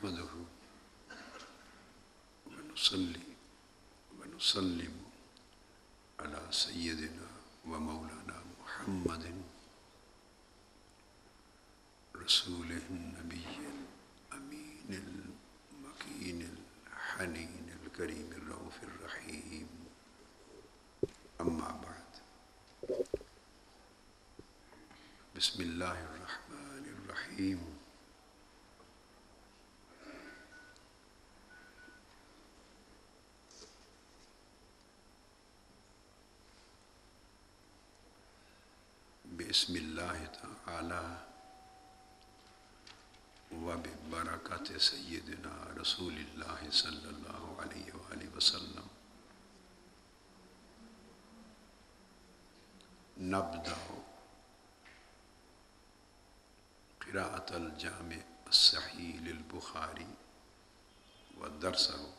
نحمده ونصلي ونسلم على سيدنا ومولانا محمد رسوله النبي الأمين المكين الحنين الكريم الرؤوف الرحيم. أما بعد. بسم الله الرحمن الرحيم. بسم الله تعالى وببركة سيدنا رسول الله صلى الله عليه وآله وسلم. نبدأ قراءة الجامع الصحيح للبخاري ودرسه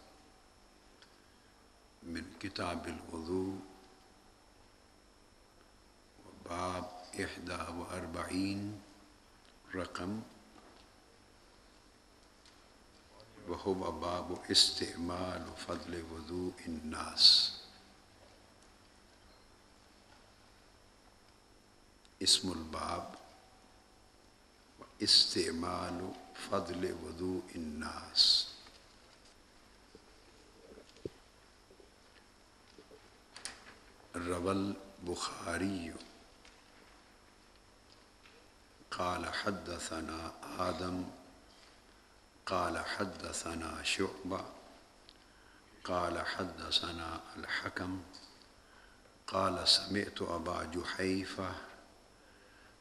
من كتاب الوضوء وباب إحدى وأربعين رقم وهو باب استعمال فضل وضوء الناس اسم الباب استعمال فضل وضوء الناس روى البخاري قال حدثنا آدم، قال حدثنا شعبة، قال حدثنا الحكم، قال سمعت أبا جحيفة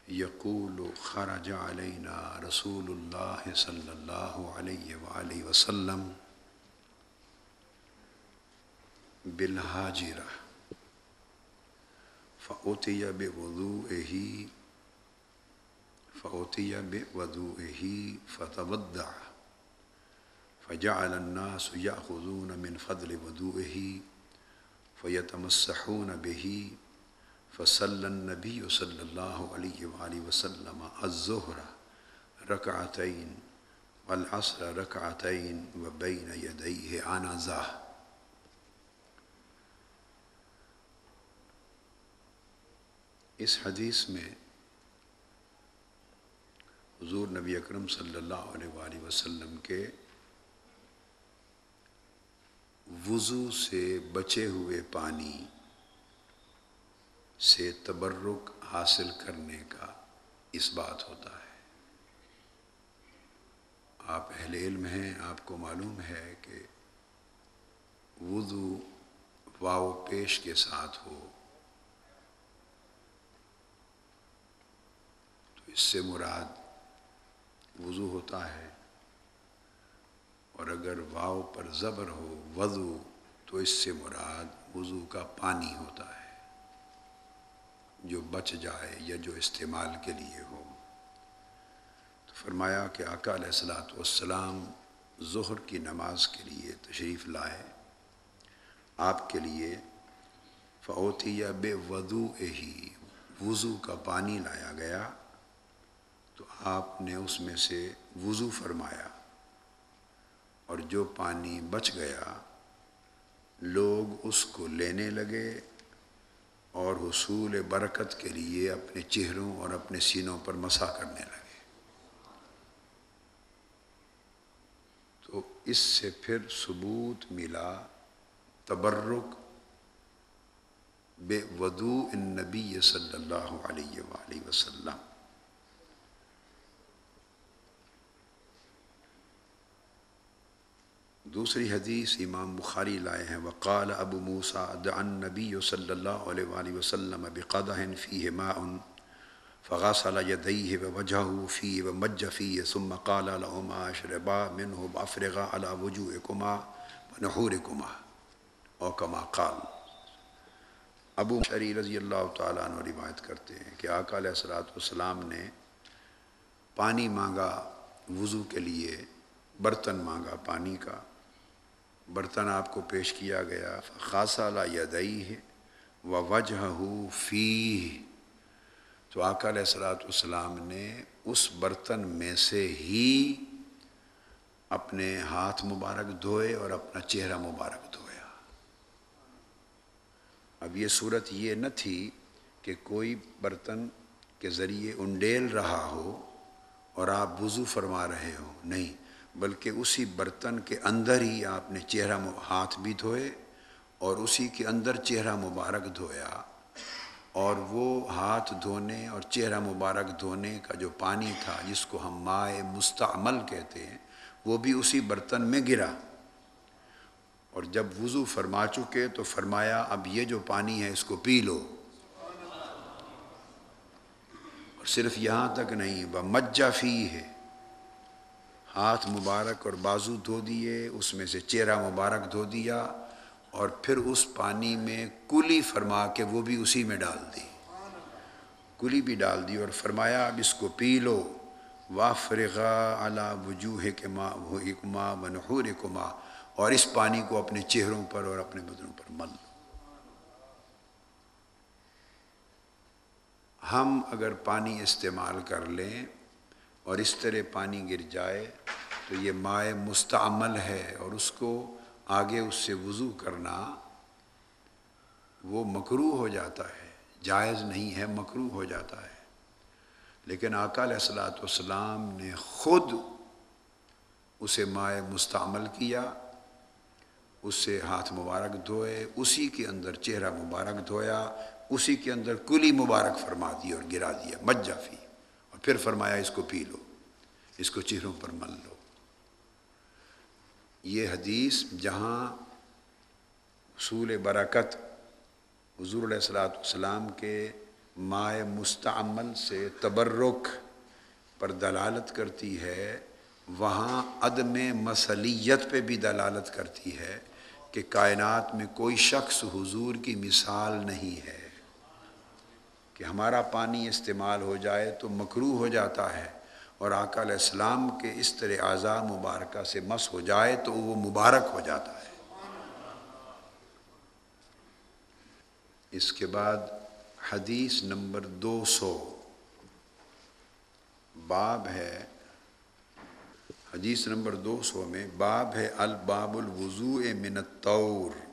يقول خرج علينا رسول الله صلى الله عليه وآله وسلم بالهاجرة، فأتي بوضوئه فأتي بوضوئه فتودع. فجعل الناس يأخذون من فضل وضوئه فيتمسحون به. فصلى النبي صلى الله عليه وآله وسلم الظهر ركعتين والعصر ركعتين وبين يديه عنزة. اس حدیث میں حضور نبی اکرم صلی اللہ علیہ وآلہ وسلم کے وضو سے بچے ہوئے پانی سے تبرک حاصل کرنے کا اس بات ہوتا ہے۔ آپ اہل علم ہیں، آپ کو معلوم ہے کہ وضو واو پیش کے ساتھ ہو۔ تو اس سے مراد وضو ہوتا ہے۔ اور اگر واو پر زبر ہو، وضو، تو اس سے مراد وضو کا پانی ہوتا ہے، جو بچ جائے یا جو استعمال کے لیے ہو۔ تو فرمایا کہ آقا علیہ السلاۃ والسلام ظہر کی نماز کے لیے تشریف لائے۔ آپ کے لیے فوتی یا بے ودو ہی وضو کا پانی لایا گیا۔ آپ نے اس میں سے وضو فرمایا اور جو پانی بچ گیا، لوگ اس کو لینے لگے اور حصول برکت کے لیے اپنے چہروں اور اپنے سینوں پر مسا کرنے لگے۔ تو اس سے پھر ثبوت ملا، تبرک بے ودو النبی صلی اللہ علیہ وآلہ وسلم۔ دوسری حدیث امام بخاری لائے ہیں، وقال ابو موسیٰ دعا النبی صلی اللہ علیہ وآلہ وسلم بقدح فیہ ماء فغسل یدیہ ووجہہ فیہ ومج فیہ، ثم قال لہما اشربا منہ بافرغا على وجوہکما ونحورکما، او کما قال۔ ابو شری رضی اللہ تعالیٰ عنہ روایت کرتے ہیں کہ آقا علیہ السلام نے پانی مانگا وضو کے لیے، برتن مانگا پانی کا۔ برتن آپ کو پیش کیا گیا خاصا لا یدئی ہے و وجہ فی تو آقا علیہ السلاۃ والسلام نے اس برتن میں سے ہی اپنے ہاتھ مبارک دھوئے اور اپنا چہرہ مبارک دھویا۔ اب یہ صورت یہ نہ تھی کہ کوئی برتن کے ذریعے انڈیل رہا ہو اور آپ وضو فرما رہے ہو، نہیں۔ بلکہ اسی برتن کے اندر ہی آپ نے چہرہ ہاتھ بھی دھوئے اور اسی کے اندر چہرہ مبارک دھویا اور وہ ہاتھ دھونے اور چہرہ مبارک دھونے کا جو پانی تھا جس کو ہم مائع مستعمل کہتے ہیں، وہ بھی اسی برتن میں گرا۔ اور جب وضو فرما چکے تو فرمایا، اب یہ جو پانی ہے اس کو پی لو۔ اور صرف یہاں تک نہیں وہ مجا فی ہے۔ ہاتھ مبارک اور بازو دھو دیے، اس میں سے چہرہ مبارک دھو دیا اور پھر اس پانی میں کلی فرما کے وہ بھی اسی میں ڈال دی۔ کلی بھی ڈال دی اور فرمایا، اب اس کو پی لو۔ وا فرغا اعلیٰ وجوہ کے ماں وہ اکما بنحور کما اور اس پانی کو اپنے چہروں پر اور اپنے بدنوں پر مل۔ لو ہم اگر پانی استعمال کر لیں اور اس طرح پانی گر جائے تو یہ مائع مستعمل ہے اور اس کو آگے اس سے وضو کرنا وہ مکرو ہو جاتا ہے، جائز نہیں ہے، مکرو ہو جاتا ہے۔ لیکن آقا علیہ السلاۃ والسلام نے خود اسے مائع مستعمل کیا اس سے ہاتھ مبارک دھوئے، اسی کے اندر چہرہ مبارک دھویا، اسی کے اندر کلی مبارک فرما دی اور گرا دیا مجافی اور پھر فرمایا اس کو پی لو۔ اس کو چہروں پر مل لو۔ یہ حدیث جہاں اصول برکت حضور علیہ السلاۃ والسلام کے مائع مستعمل سے تبرک پر دلالت کرتی ہے، وہاں عدم مسلیت پہ بھی دلالت کرتی ہے کہ کائنات میں کوئی شخص حضور کی مثال نہیں ہے۔ کہ ہمارا پانی استعمال ہو جائے تو مکرو ہو جاتا ہے۔ اور آقا علیہ السلام کے اس طرح اعضاء مبارکہ سے مس ہو جائے تو وہ مبارک ہو جاتا ہے۔ اس کے بعد حدیث نمبر دو سو۔ باب ہے، حدیث نمبر دو سو میں باب ہے، الباب الوضوء من الطور۔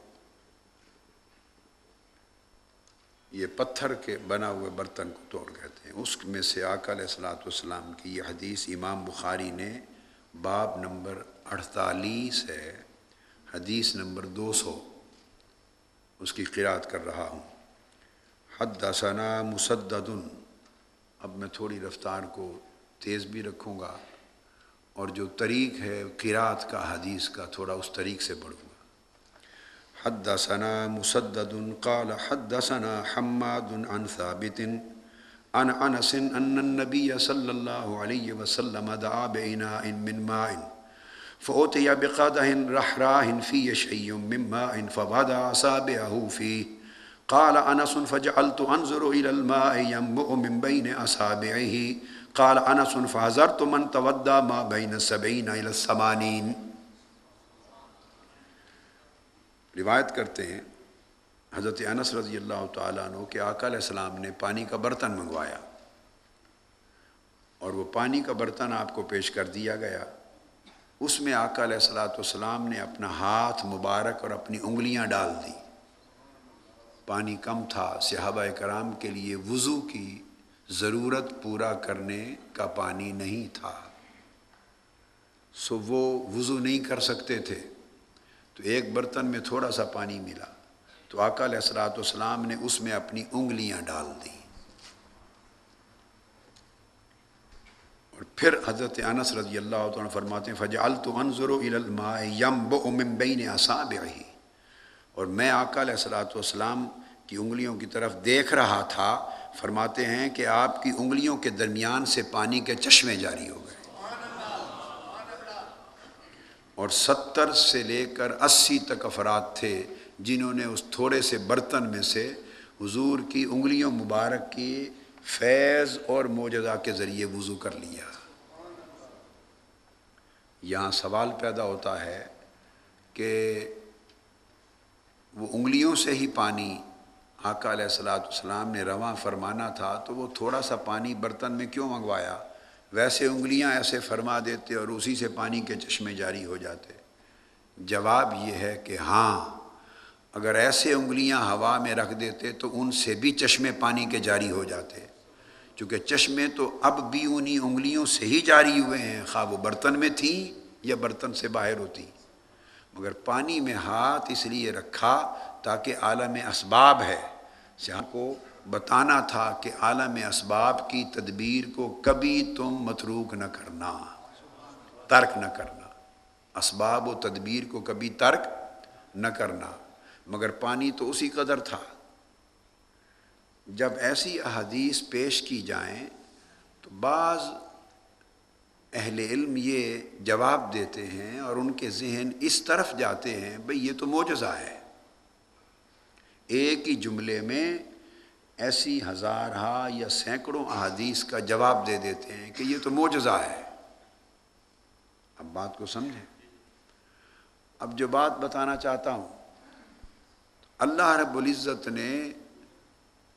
یہ پتھر کے بنا ہوئے برتن کو توڑ کہتے ہیں۔ اس میں سے آقا علیہ السلاۃ والسلام کی یہ حدیث امام بخاری نے باب نمبر اڑتالیس ہے۔ حدیث نمبر دو سو اس کی قرات کر رہا ہوں۔ حد دسنا مسدد، اب میں تھوڑی رفتار کو تیز بھی رکھوں گا اور جو طریق ہے قرات کا، حدیث کا، تھوڑا اس طریق سے بڑھوں۔ حدثنا مسدد قال حدثنا حماد عن ثابت عن انس ان النبي صلى الله عليه وسلم دعا بإناء من ماء فأتي بقدح رحراه فيه شيء من ماء فبدا أصابعه فيه. قال أنس فجعلت أنظر إلى الماء ينبؤ من بين أصابعه. قال أنس فحذرت من تودى ما بين السبعين إلى الثمانين. روایت کرتے ہیں، حضرت انس رضی اللہ تعالیٰ عنہ کہ آقا علیہ السلام نے پانی کا برتن منگوایا۔ اور وہ پانی کا برتن آپ کو پیش کر دیا گیا۔ اس میں آقا علیہ السلاۃ والسلام نے اپنا ہاتھ مبارک اور اپنی انگلیاں ڈال دی۔ پانی کم تھا، صحابہ کرام کے لیے وضو کی ضرورت پورا کرنے کا پانی نہیں تھا۔ سو وہ وضو نہیں کر سکتے تھے۔ تو ایک برتن میں تھوڑا سا پانی ملا تو آقا علیہ السلاۃ والسلام نے اس میں اپنی انگلیاں ڈال دیں۔ اور پھر حضرت انس رضی اللہ عنہ فرماتے ہیں فجعل تو انضر الماء یم بین بین اصابعہ اور میں آقا علیہ السلاۃ والسلام کی انگلیوں کی طرف دیکھ رہا تھا، فرماتے ہیں کہ آپ کی انگلیوں کے درمیان سے پانی کے چشمے جاری ہو گئے۔ اور ستر سے لے کر اسی تک افراد تھے جنہوں نے اس تھوڑے سے برتن میں سے حضور کی انگلیوں مبارک کی فیض اور موجزہ کے ذریعے وضو کر لیا۔ یہاں سوال پیدا ہوتا ہے کہ وہ انگلیوں سے ہی پانی آقا علیہ السلاۃ والسلام نے رواں فرمانا تھا تو وہ تھوڑا سا پانی برتن میں کیوں منگوایا؟ ویسے انگلیاں ایسے فرما دیتے اور اسی سے پانی کے چشمے جاری ہو جاتے۔ جواب یہ ہے کہ ہاں اگر ایسے انگلیاں ہوا میں رکھ دیتے تو ان سے بھی چشمے پانی کے جاری ہو جاتے۔ چونکہ چشمے تو اب بھی انہی انگلیوں سے ہی جاری ہوئے ہیں، خواہ وہ برتن میں تھیں یا برتن سے باہر ہوتی۔ مگر پانی میں ہاتھ اس لیے رکھا تاکہ عالم اسباب ہے۔ سیاح کو بتانا تھا کہ عالم اسباب کی تدبیر کو کبھی تم متروک نہ کرنا، ترک نہ کرنا۔ اسباب و تدبیر کو کبھی ترک نہ کرنا۔ مگر پانی تو اسی قدر تھا۔ جب ایسی احادیث پیش کی جائیں تو بعض اہل علم یہ جواب دیتے ہیں اور ان کے ذہن اس طرف جاتے ہیں، بھئی یہ تو موجزہ ہے۔ ایک ہی جملے میں ایسی ہزارہ یا سینکڑوں احادیث کا جواب دے دیتے ہیں کہ یہ تو موجزہ ہے۔ اب بات کو سمجھیں۔ اب جو بات بتانا چاہتا ہوں، اللہ رب العزت نے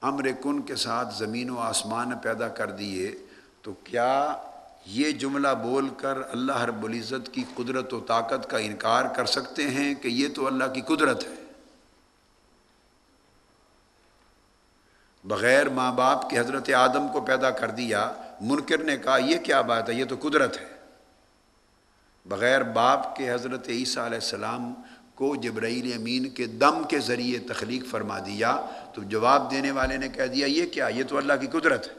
امر کن کے ساتھ زمین و آسمان پیدا کر دیے، تو کیا یہ جملہ بول کر اللہ رب العزت کی قدرت و طاقت کا انکار کر سکتے ہیں کہ یہ تو اللہ کی قدرت ہے؟ بغیر ماں باپ کے حضرت آدم کو پیدا کر دیا، منکر نے کہا، یہ کیا بات ہے؟ یہ تو قدرت ہے۔ بغیر باپ کے حضرت عیسیٰ علیہ السلام کو جبرائیل امین کے دم کے ذریعے تخلیق فرما دیا، تو جواب دینے والے نے کہہ دیا، یہ کیا؟ یہ تو اللہ کی قدرت ہے۔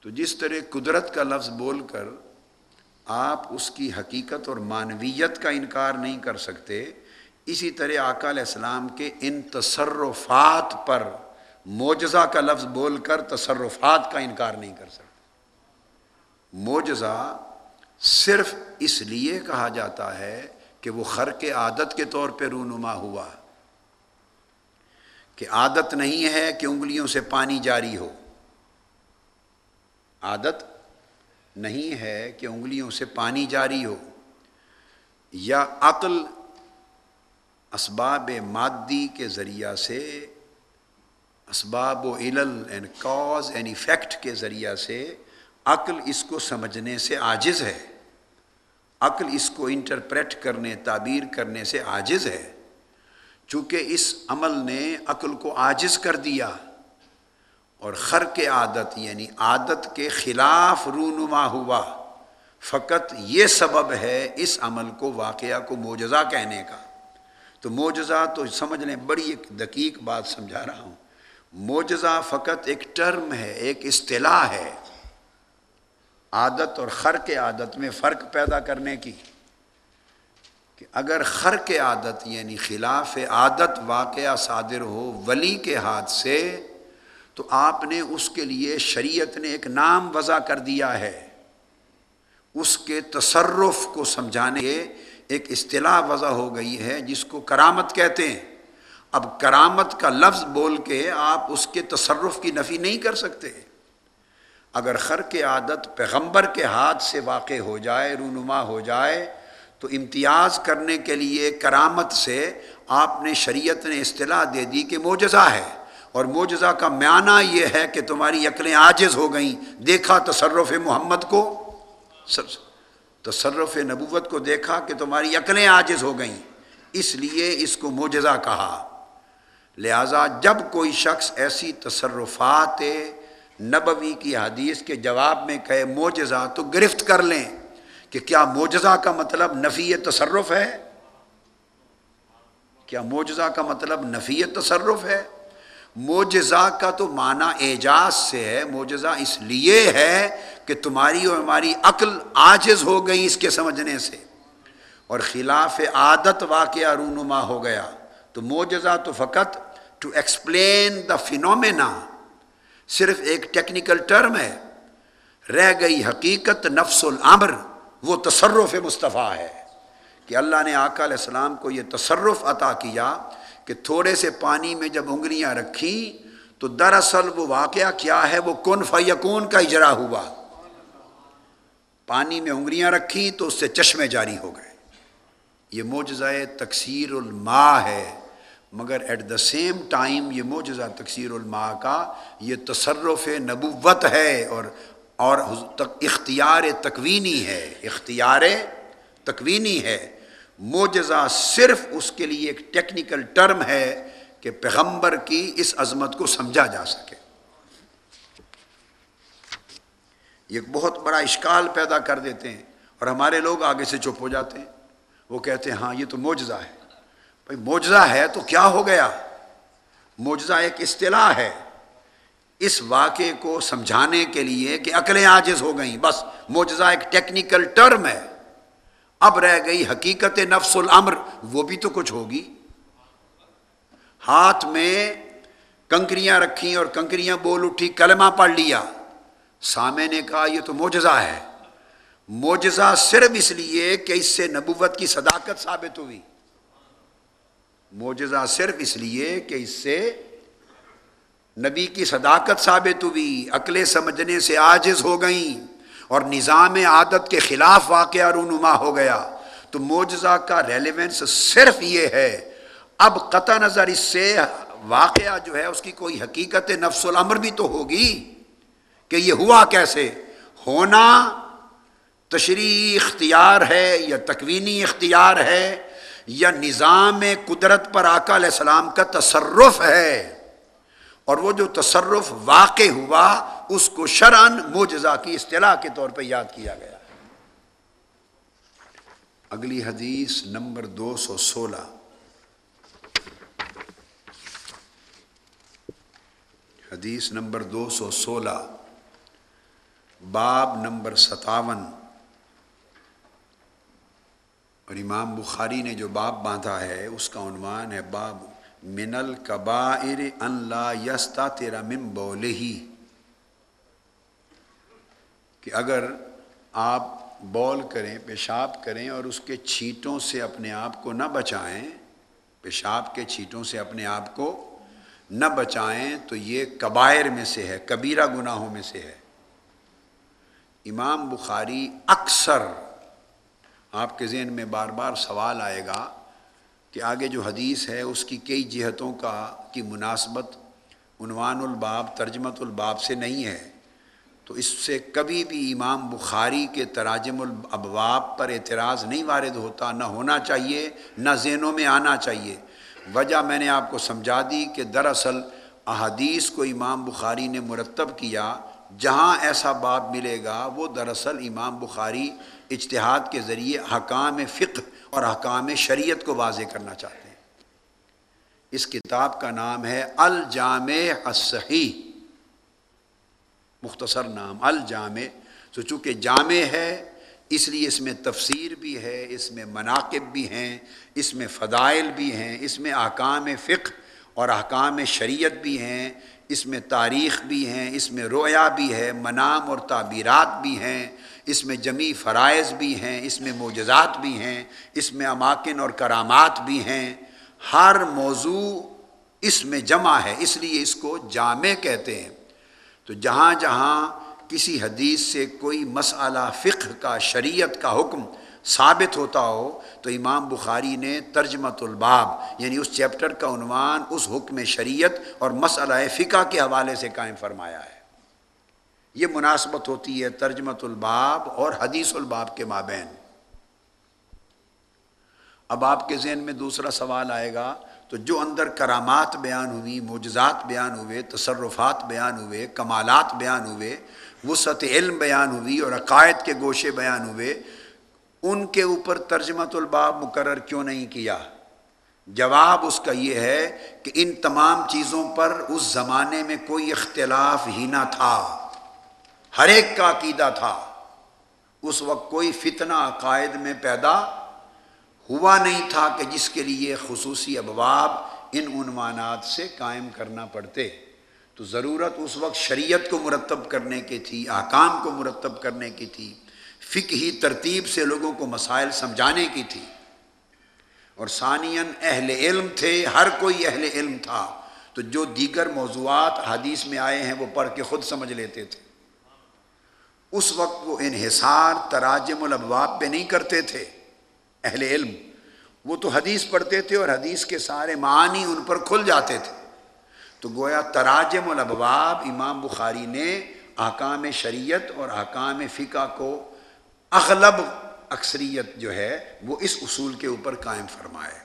تو جس طرح قدرت کا لفظ بول کر آپ اس کی حقیقت اور معنویت کا انکار نہیں کر سکتے اسی طرح آقا علیہ السلام کے ان تصرفات پر معجزہ کا لفظ بول کر تصرفات کا انکار نہیں کر سکتے معجزہ صرف اس لیے کہا جاتا ہے کہ وہ خر کے عادت کے طور پہ رونما ہوا۔ کہ عادت نہیں ہے کہ انگلیوں سے پانی جاری ہو۔ عادت نہیں ہے کہ انگلیوں سے پانی جاری ہو۔ یا عقل اسباب مادی کے ذریعہ سے، اسباب و علل اینڈ کاز اینڈ افیکٹ کے ذریعہ سے عقل اس کو سمجھنے سے عاجز ہے۔ عقل اس کو انٹرپریٹ کرنے، تعبیر کرنے سے عاجز ہے۔ چونکہ اس عمل نے عقل کو عاجز کر دیا۔ اور خر کے عادت یعنی عادت کے خلاف رونما ہوا۔ فقط یہ سبب ہے اس عمل کو واقعہ کو موجزہ کہنے کا۔ تو موجزہ تو سمجھ لیں، بڑی ایک دقیق بات سمجھا رہا ہوں۔ موجزہ فقط ایک ٹرم ہے، ایک اصطلاح ہے۔ عادت اور خر کے عادت میں فرق پیدا کرنے کی۔ کہ اگر خر کے عادت یعنی خلاف عادت واقعہ صادر ہو ولی کے ہاتھ سے، تو آپ نے اس کے لیے شریعت نے ایک نام وضع کر دیا ہے۔ اس کے تصرف کو سمجھانے ایک اصطلاح وضع ہو گئی ہے جس کو کرامت کہتے ہیں۔ اب کرامت کا لفظ بول کے آپ اس کے تصرف کی نفی نہیں کر سکتے۔ اگر خر کے عادت پیغمبر کے ہاتھ سے واقع ہو جائے، رونما ہو جائے، تو امتیاز کرنے کے لیے کرامت سے آپ نے شریعت نے اصطلاح دے دی کہ معجزہ ہے۔ اور معجزہ کا معنی یہ ہے کہ تمہاری عقلیں عاجز ہو گئیں۔ دیکھا تصرف محمد کو۔ سب تصرف نبوت کو دیکھا کہ تمہاری عقلیں عاجز ہو گئیں۔ اس لیے اس کو معجزہ کہا۔ لہٰذا جب کوئی شخص ایسی تصرفات نبوی کی حدیث کے جواب میں کہے معجزہ تو گرفت کر لیں کہ کیا معجزہ کا مطلب نفی تصرف ہے؟ کیا معجزہ کا مطلب نفی تصرف ہے؟ معجزہ کا تو معنی اعجاز سے ہے، معجزہ اس لیے ہے کہ تمہاری اور ہماری عقل عاجز ہو گئی اس کے سمجھنے سے۔ اور خلاف عادت واقعہ رونما ہو گیا۔ تو معجزہ تو فقط ٹو ایکسپلین دا فینومینا صرف ایک ٹیکنیکل ٹرم ہے۔ رہ گئی حقیقت نفس العمر وہ تصرف مصطفیٰ ہے۔ کہ اللہ نے آقا علیہ السلام کو یہ تصرف عطا کیا کہ تھوڑے سے پانی میں جب انگلیاں رکھی تو دراصل وہ واقعہ کیا ہے، وہ کن فیقون کا اجرا ہوا۔ پانی میں انگلیاں رکھی تو اس سے چشمے جاری ہو گئے۔ یہ معجزہ تکثیر الماء ہے، مگر ایٹ دا سیم ٹائم یہ موجزہ تقسیر الماء کا یہ تصرف نبوت ہے اور اور اختیار تکوینی ہے، اختیار تکوینی ہے۔ موجزہ صرف اس کے لیے ایک ٹیکنیکل ٹرم ہے کہ پیغمبر کی اس عظمت کو سمجھا جا سکے۔ یہ بہت بڑا اشکال پیدا کر دیتے ہیں اور ہمارے لوگ آگے سے چپ ہو جاتے ہیں۔ وہ کہتے ہیں ہاں یہ تو موجزہ ہے۔ بھائی موجزہ ہے تو کیا ہو گیا؟ موجزہ ایک اصطلاح ہے۔ اس واقعے کو سمجھانے کے لیے کہ عقلیں آجز ہو گئیں۔ بس موجزہ ایک ٹیکنیکل ٹرم ہے۔ اب رہ گئی حقیقت نفس الامر۔ وہ بھی تو کچھ ہوگی۔ ہاتھ میں کنکریاں رکھی اور کنکریاں بول اٹھی، کلمہ پڑھ لیا۔ سامے نے کہا، یہ تو موجزہ ہے۔ موجزہ صرف اس لیے کہ اس سے نبوت کی صداقت ثابت ہوئی۔ موجزہ صرف اس لیے کہ اس سے نبی کی صداقت ثابت ہوئی۔ عقلیں سمجھنے سے آجز ہو گئیں اور نظام عادت کے خلاف واقعہ رونما ہو گیا۔ تو موجزہ کا ریلیونس صرف یہ ہے۔ اب قطع نظر اس سے واقعہ جو ہے، اس کی کوئی حقیقت نفس العمر بھی تو ہوگی۔ کہ یہ ہوا کیسے؟ ہونا تشریح اختیار ہے یا تکوینی اختیار ہے یا نظام قدرت پر آقا علیہ السلام کا تصرف ہے؟ اور وہ جو تصرف واقع ہوا، اس کو شرعن موجزہ کی اصطلاح کے طور پہ یاد کیا گیا۔ اگلی حدیث نمبر دو سو سولہ۔ حدیث نمبر دو سو سولہ۔ باب نمبر ستاون۔ اور امام بخاری نے جو باب باندھا ہے، اس کا عنوان ہے باب من القبائر ان لا یستا تیرا من بولے ہی کہ اگر آپ بول کریں، پیشاب کریں اور اس کے چھیٹوں سے اپنے آپ کو نہ بچائیں، پیشاب کے چھیٹوں سے اپنے آپ کو نہ بچائیں، تو یہ کبائر میں سے ہے، کبیرہ گناہوں میں سے ہے۔ امام بخاری اکثر آپ کے ذہن میں بار بار سوال آئے گا کہ آگے جو حدیث ہے، اس کی کئی جہتوں کا کی مناسبت عنوان الباب، ترجمت الباب سے نہیں ہے۔ تو اس سے کبھی بھی امام بخاری کے تراجم الابواب پر اعتراض نہیں وارد ہوتا، نہ ہونا چاہیے، نہ ذہنوں میں آنا چاہیے۔ وجہ میں نے آپ کو سمجھا دی کہ دراصل احادیث کو امام بخاری نے مرتب کیا جہاں ایسا باب ملے گا، وہ دراصل امام بخاری اجتہاد کے ذریعے حکام فقہ اور حکام شریعت کو واضح کرنا چاہتے ہیں۔ اس کتاب کا نام ہے الجامع الصحیح۔ مختصر نام، الجامع۔ تو چونکہ جامع ہے، اس لیے اس میں تفسیر بھی ہے، اس میں مناقب بھی ہیں، اس میں فضائل بھی ہیں، اس میں احکام فقہ اور احکام شریعت بھی ہیں۔ اس میں تاریخ بھی ہیں، اس میں رویا بھی ہے، منام اور تعبیرات بھی ہیں، اس میں جمی فرائض بھی ہیں، اس میں معجزات بھی ہیں، اس میں اماکن اور کرامات بھی ہیں۔ ہر موضوع اس میں جمع ہے، اس لیے اس کو جامع کہتے ہیں۔ تو جہاں جہاں کسی حدیث سے کوئی مسئلہ، فقہ کا، شریعت کا حکم ثابت ہوتا ہو تو امام بخاری نے ترجمت الباب یعنی اس چیپٹر کا عنوان، اس حکم شریعت اور مسئلہ فقہ کے حوالے سے قائم فرمایا ہے۔ یہ مناسبت ہوتی ہے ترجمت الباب اور حدیث الباب کے مابین۔ اب آپ کے ذہن میں دوسرا سوال آئے گا تو جو اندر کرامات بیان ہوئی، معجزات بیان ہوئے، تصرفات بیان ہوئے، کمالات بیان ہوئے، وسعت علم بیان ہوئی اور عقائد کے گوشے بیان ہوئے ان کے اوپر ترجمت الباب مقرر کیوں نہیں کیا؟ جواب اس کا یہ ہے کہ ان تمام چیزوں پر اس زمانے میں کوئی اختلاف ہی نہ تھا۔ ہر ایک کا عقیدہ تھا۔ اس وقت کوئی فتنہ عقائد میں پیدا ہوا نہیں تھا کہ جس کے لیے خصوصی ابواب ان عنوانات سے قائم کرنا پڑتے۔ تو ضرورت اس وقت شریعت کو مرتب کرنے کی تھی، احکام کو مرتب کرنے کی تھی۔ فقہی ترتیب سے لوگوں کو مسائل سمجھانے کی تھی۔ اور ثانین اہل علم تھے، ہر کوئی اہل علم تھا۔ تو جو دیگر موضوعات حدیث میں آئے ہیں، وہ پڑھ کے خود سمجھ لیتے تھے۔ اس وقت وہ انحصار، تراجم الابواب پہ نہیں کرتے تھے۔ اہل علم، وہ تو حدیث پڑھتے تھے اور حدیث کے سارے معنی ان پر کھل جاتے تھے۔ تو گویا تراجم الابواب امام بخاری نے احکام شریعت اور احکام فقہ کو اغلب اکثریت جو ہے وہ اس اصول کے اوپر قائم فرمائے۔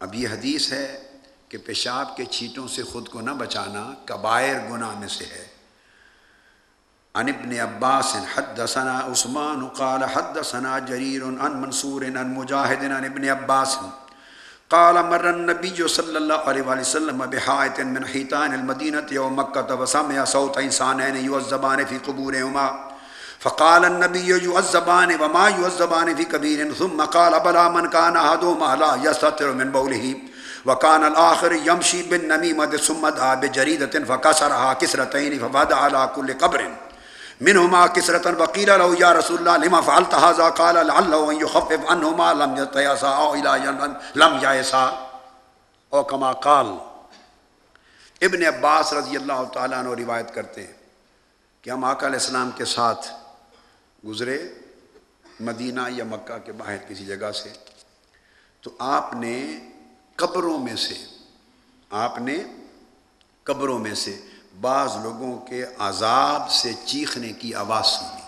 اب یہ حدیث ہے کہ پیشاب کے چھیٹوں سے خود کو نہ بچانا کبائر گناہ میں سے ہے۔ عن ابن عباس حدثنا عثمان قال حدثنا جرير عن منصور عن مجاهد عن ابن عباس قال مر النبي صلى الله عليه وسلم بحائط من حيطان المدينة يوم مكة وسمع صوت إنسانين يعذبان في قبورهما۔ فقال النبي يعذبان وما يعذبان في كبير. ثم قال بلا من كان أحدهما لا يستتر من بوله. وكان الآخر يمشي بالنميمة ثم دعا بجريدة فكسرها كسرتين فبدا على كل قبر. منهما كسرة وقيل له يا رسول الله لما فعلت هذا؟ قال لعله ان يخفف عنهما لم يتياسا او الى لم ييسا او كما قال ابن عباس رضی اللہ تعالیٰ عنہ روایت کرتے ہیں کہ ہم آقا علیہ السلام کے ساتھ گزرے مدینہ یا مکہ کے باہر کسی جگہ سے، تو آپ نے قبروں میں سے، آپ نے قبروں میں سے بعض لوگوں کے عذاب سے چیخنے کی آواز سنی۔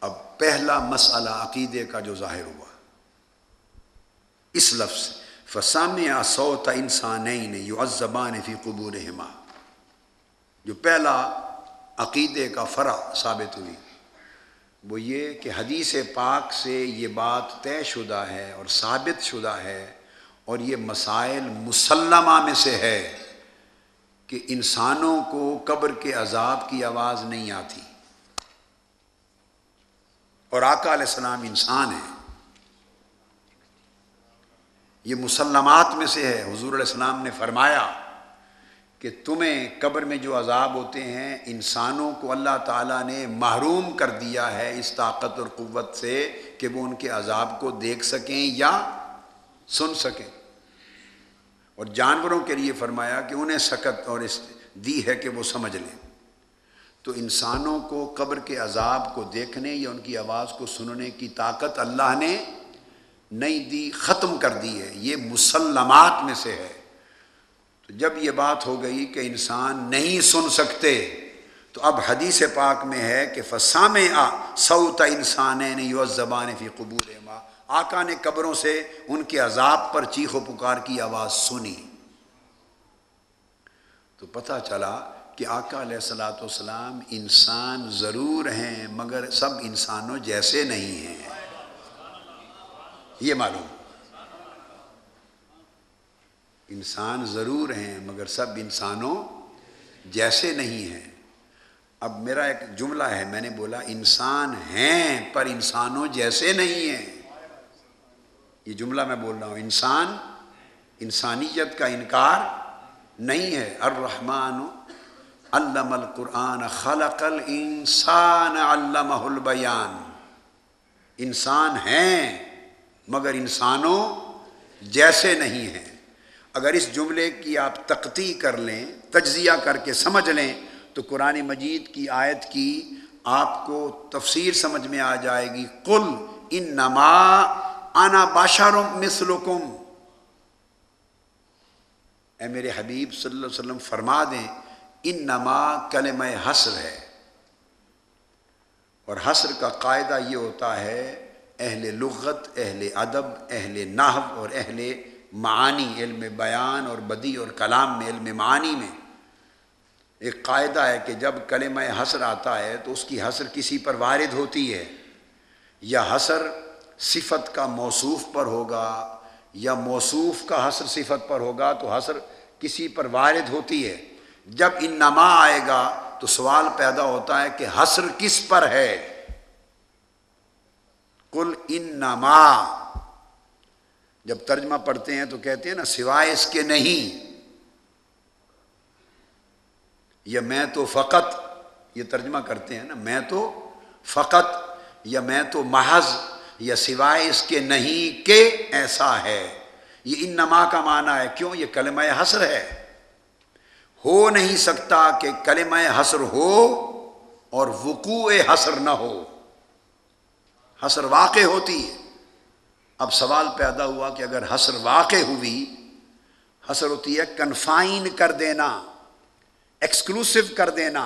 اب پہلا مسئلہ عقیدے کا جو ظاہر ہوا، اس لفظ فسام سوت انسان یو ازبان فی قبور جو پہلا عقیدے کا فرع ثابت ہوئی۔ وہ یہ کہ حدیث پاک سے یہ بات طے شدہ ہے اور ثابت شدہ ہے اور یہ مسائل مسلمہ میں سے ہے کہ انسانوں کو قبر کے عذاب کی آواز نہیں آتی۔ اور آقا علیہ السلام انسان ہے یہ مسلمات میں سے ہے۔ حضور علیہ السلام نے فرمایا کہ تمہیں قبر میں جو عذاب ہوتے ہیں، انسانوں کو اللہ تعالیٰ نے محروم کر دیا ہے اس طاقت اور قوت سے کہ وہ ان کے عذاب کو دیکھ سکیں یا سن سکیں۔ اور جانوروں کے لیے فرمایا کہ انہیں سکت اور اس دی ہے کہ وہ سمجھ لیں۔ تو انسانوں کو قبر کے عذاب کو دیکھنے یا ان کی آواز کو سننے کی طاقت اللہ نے نہیں دی، ختم کر دی ہے۔ یہ مسلمات میں سے ہے۔ جب یہ بات ہو گئی کہ انسان نہیں سن سکتے، تو اب حدیث پاک میں ہے کہ فسام آ سعود انسان یو زبان فی قبول ماں آقا نے قبروں سے ان کے عذاب پر چیخ و پکار کی آواز سنی۔ تو پتہ چلا کہ آقا علیہ السلاۃ والسلام انسان ضرور ہیں، مگر سب انسانوں جیسے نہیں ہیں۔ یہ معلوم۔ انسان ضرور ہیں، مگر سب انسانوں جیسے نہیں ہیں۔ اب میرا ایک جملہ ہے، میں نے بولا انسان ہیں پر انسانوں جیسے نہیں ہیں۔ یہ جملہ میں بول رہا ہوں، انسان، انسانیت کا انکار نہیں ہے۔ الرحمن علم القرآن خلق الانسان علمہ البیان۔ انسان ہیں، مگر انسانوں جیسے نہیں ہیں۔ اگر اس جملے کی آپ تقتی کر لیں، تجزیہ کر کے سمجھ لیں، تو قرآن مجید کی آیت کی آپ کو تفسیر سمجھ میں آ جائے گی۔ کل ان نما آنا باشاروں مثلکم۔ اے میرے حبیب صلی اللہ علیہ وسلم، فرما دیں ان نما کلمہ حسر ہے۔ اور حسر کا قاعدہ یہ ہوتا ہے، اہل لغت، اہل ادب، اہل نحو اور اہل معانی علم بیان اور بدی اور کلام میں، علم معانی میں۔ ایک قاعدہ ہے کہ جب کلمہ حسر آتا ہے تو اس کی حسر کسی پر وارد ہوتی ہے۔ یا حسر صفت کا موصوف پر ہوگا یا موصوف کا حسر صفت پر ہوگا تو حسر کسی پر وارد ہوتی ہے۔ جب ان نما آئے گا تو سوال پیدا ہوتا ہے کہ حسر کس پر ہے؟ کل ان نما جب ترجمہ پڑھتے ہیں تو کہتے ہیں نا، سوائے اس کے نہیں، یا میں تو فقط، یہ ترجمہ کرتے ہیں نا، میں تو فقط، یا میں تو محض، یا سوائے اس کے نہیں کہ ایسا ہے۔ یہ ان نما کا معنی ہے۔ کیوں؟ یہ کلمہ حسر ہے۔ ہو نہیں سکتا کہ کلمہ حسر ہو اور وقوع حسر نہ ہو۔ حسر واقع ہوتی ہے۔ اب سوال پیدا ہوا کہ اگر حسر واقع ہوئی، حسر ہوتی ہے کنفائن کر دینا ایکسکلوسو کر دینا،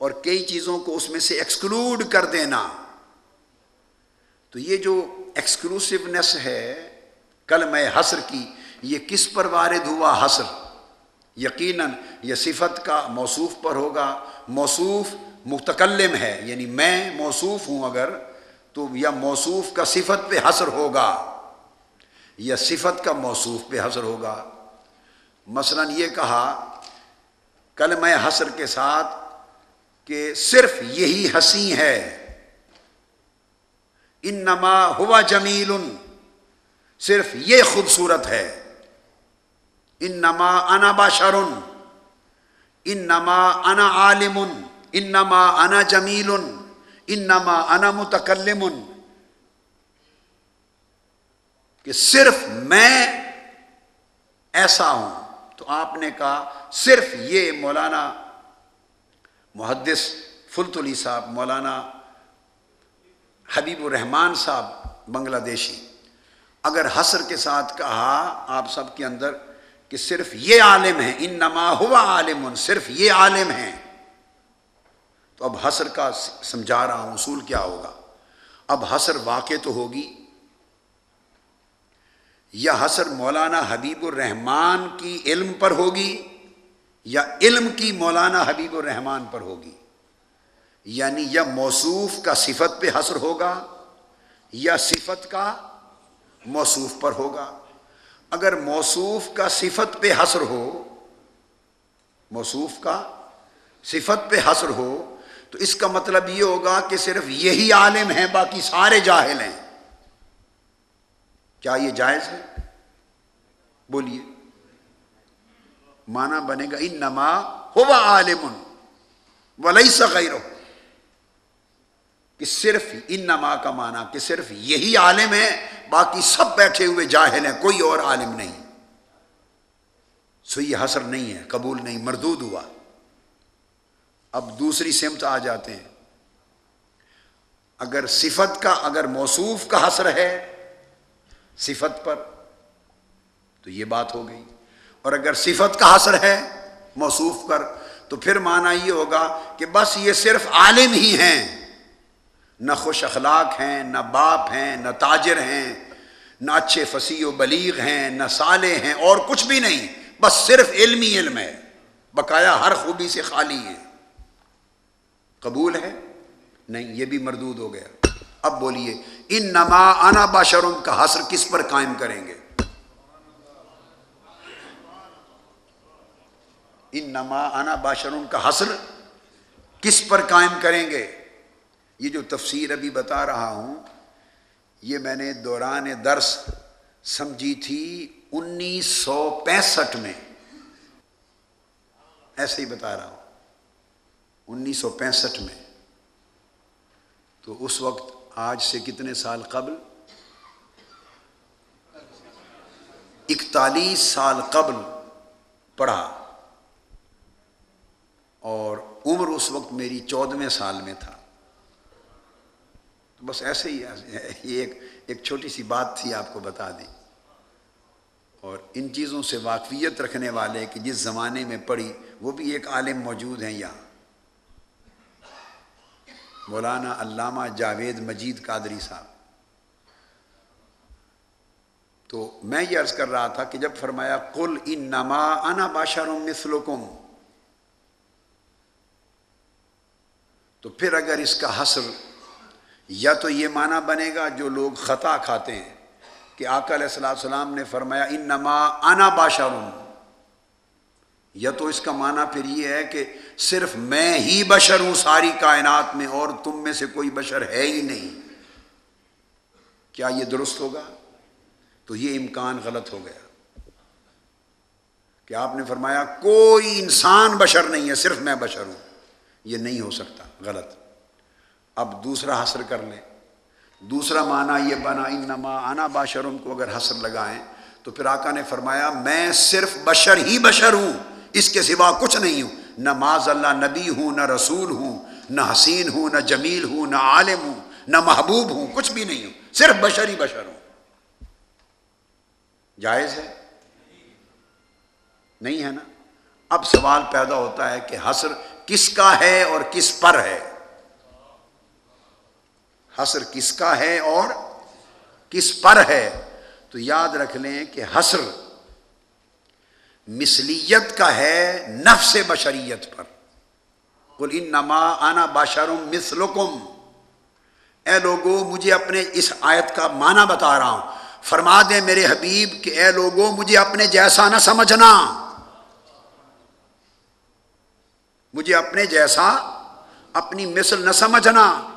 اور کئی چیزوں کو اس میں سے ایکسکلوڈ کر دینا، تو یہ جو ایکسکلوسونیس ہے کل میں حسر کی، یہ کس پر وارد ہوا حسر؟ یقیناً یہ صفت کا موصوف پر ہوگا، موصوف متکلم ہے یعنی میں موصوف ہوں اگر تو یا موصوف کا صفت پہ حسر ہوگا یا صفت کا موصوف پہ حسر ہوگا۔ مثلا یہ کہا کل میں حسر کے ساتھ کہ صرف یہی ہنسی ہے۔ ان نما ہوا جمیل، صرف یہ خوبصورت ہے۔ ان نما انا باشرن ان نما انا عالم ان نما انا جمیل۔ ان نما انا متکلم کہ صرف میں ایسا ہوں۔ تو آپ نے کہا، صرف یہ مولانا محدث فلت علی صاحب، مولانا حبیب الرحمان صاحب بنگلہ دیشی اگر حسر کے ساتھ کہا آپ سب کے اندر کہ صرف یہ عالم ہے ان نما ہوا عالم صرف یہ عالم ہے تو اب حسر کا سمجھا رہا ہوں، اصول کیا ہوگا؟ اب حسر واقع تو ہوگی یا حسر مولانا حبیب الرحمان کی علم پر ہوگی یا علم کی مولانا حبیب الرحمان پر ہوگی؟ یعنی یا موصوف کا صفت پہ حسر ہوگا یا صفت کا موصوف پر ہوگا؟ اگر موصوف کا صفت پہ حسر ہو، موصوف کا صفت پہ حسر ہو تو اس کا مطلب یہ ہوگا کہ صرف یہی عالم ہیں، باقی سارے جاہل ہیں۔ کیا یہ جائز ہے؟ بولیے۔ مانا بنے گا ان نما ہوا عالم ولی غیر کہ صرف ان نما کا مانا کہ صرف یہی عالم ہے باقی سب بیٹھے ہوئے جاہل ہیں، کوئی اور عالم نہیں۔ سو یہ حسر نہیں ہے، قبول نہیں، مردود ہوا۔ اب دوسری سمت آ جاتے ہیں۔ اگر صفت کا، اگر موصوف کا حسر ہے صفت پر، تو یہ بات ہو گئی۔ اور اگر صفت کا حسر ہے موصوف کر تو پھر معنی یہ ہوگا کہ بس یہ صرف عالم ہی ہیں۔ نہ خوش اخلاق ہیں، نہ باپ ہیں، نہ تاجر ہیں، نہ اچھے فصیح و بلیغ ہیں، نہ سالے ہیں، اور کچھ بھی نہیں۔ بس صرف علمی علم ہے۔ بقایا ہر خوبی سے خالی ہے۔ قبول ہے؟ نہیں، یہ بھی مردود ہو گیا۔ اب بولیے ان نما انا باشرم کا حسر کس پر قائم کریں گے؟ ان نما انا باشرون کا حسر کس پر قائم کریں گے؟ یہ جو تفسیر ابھی بتا رہا ہوں، یہ میں نے دوران درس سمجھی تھی انیس سو پینسٹھ میں۔ ایسے ہی بتا رہا ہوں۔ انیس سو پینسٹھ میں۔ تو اس وقت آج سے کتنے سال قبل؟ اکتالیس سال قبل پڑھا۔ اور عمر اس وقت میری چودھویں سال میں تھا۔ تو بس ایسے ہی یہ ایک ایک چھوٹی سی بات تھی آپ کو بتا دیں اور ان چیزوں سے واقفیت رکھنے والے کہ جس زمانے میں پڑھی، وہ بھی ایک عالم موجود ہیں یہاں۔ مولانا علامہ جاوید مجید قادری صاحب۔ تو میں یہ عرض کر رہا تھا کہ جب فرمایا کل ان نما انا باشر مثلکم، تو پھر اگر اس کا حسر یا تو یہ معنی بنے گا جو لوگ خطا کھاتے ہیں کہ آقا علیہ السلام نے فرمایا ان نما آنا باشاروں یا تو اس کا معنی پھر یہ ہے کہ صرف میں ہی بشر ہوں ساری کائنات میں اور تم میں سے کوئی بشر ہے ہی نہیں۔ کیا یہ درست ہوگا؟ تو یہ امکان غلط ہو گیا۔ کہ آپ نے فرمایا کوئی انسان بشر نہیں ہے، صرف میں بشر ہوں۔ یہ نہیں ہو سکتا، غلط۔ اب دوسرا حسر کر لیں۔ دوسرا معنی یہ بنا ان نما آنا کو اگر حسر لگائیں تو پھر آقا نے فرمایا میں صرف بشر ہی بشر ہوں۔ اس کے سوا کچھ نہیں ہوں۔ نہ معذ اللہ نبی ہوں، نہ رسول ہوں، نہ حسین ہوں، نہ جمیل ہوں، نہ عالم ہوں، نہ محبوب ہوں، کچھ بھی نہیں ہوں۔ صرف بشر ہی بشر ہوں۔ جائز ہے؟ نہیں ہے نا؟ اب سوال پیدا ہوتا ہے کہ حسر کس کا ہے اور کس پر ہے؟ حسر کس کا ہے اور کس پر ہے؟ تو یاد رکھ لیں کہ حسر مثلیت کا ہے نفس بشریت پر۔ کل ان نما آنا باشرم مسلکم اے لوگو، مجھے اپنے اس آیت کا معنی بتا رہا ہوں۔ فرما دیں میرے حبیب کہ اے لوگو، مجھے اپنے جیسا نہ سمجھنا۔ مجھے اپنے جیسا اپنی مثل نہ سمجھنا۔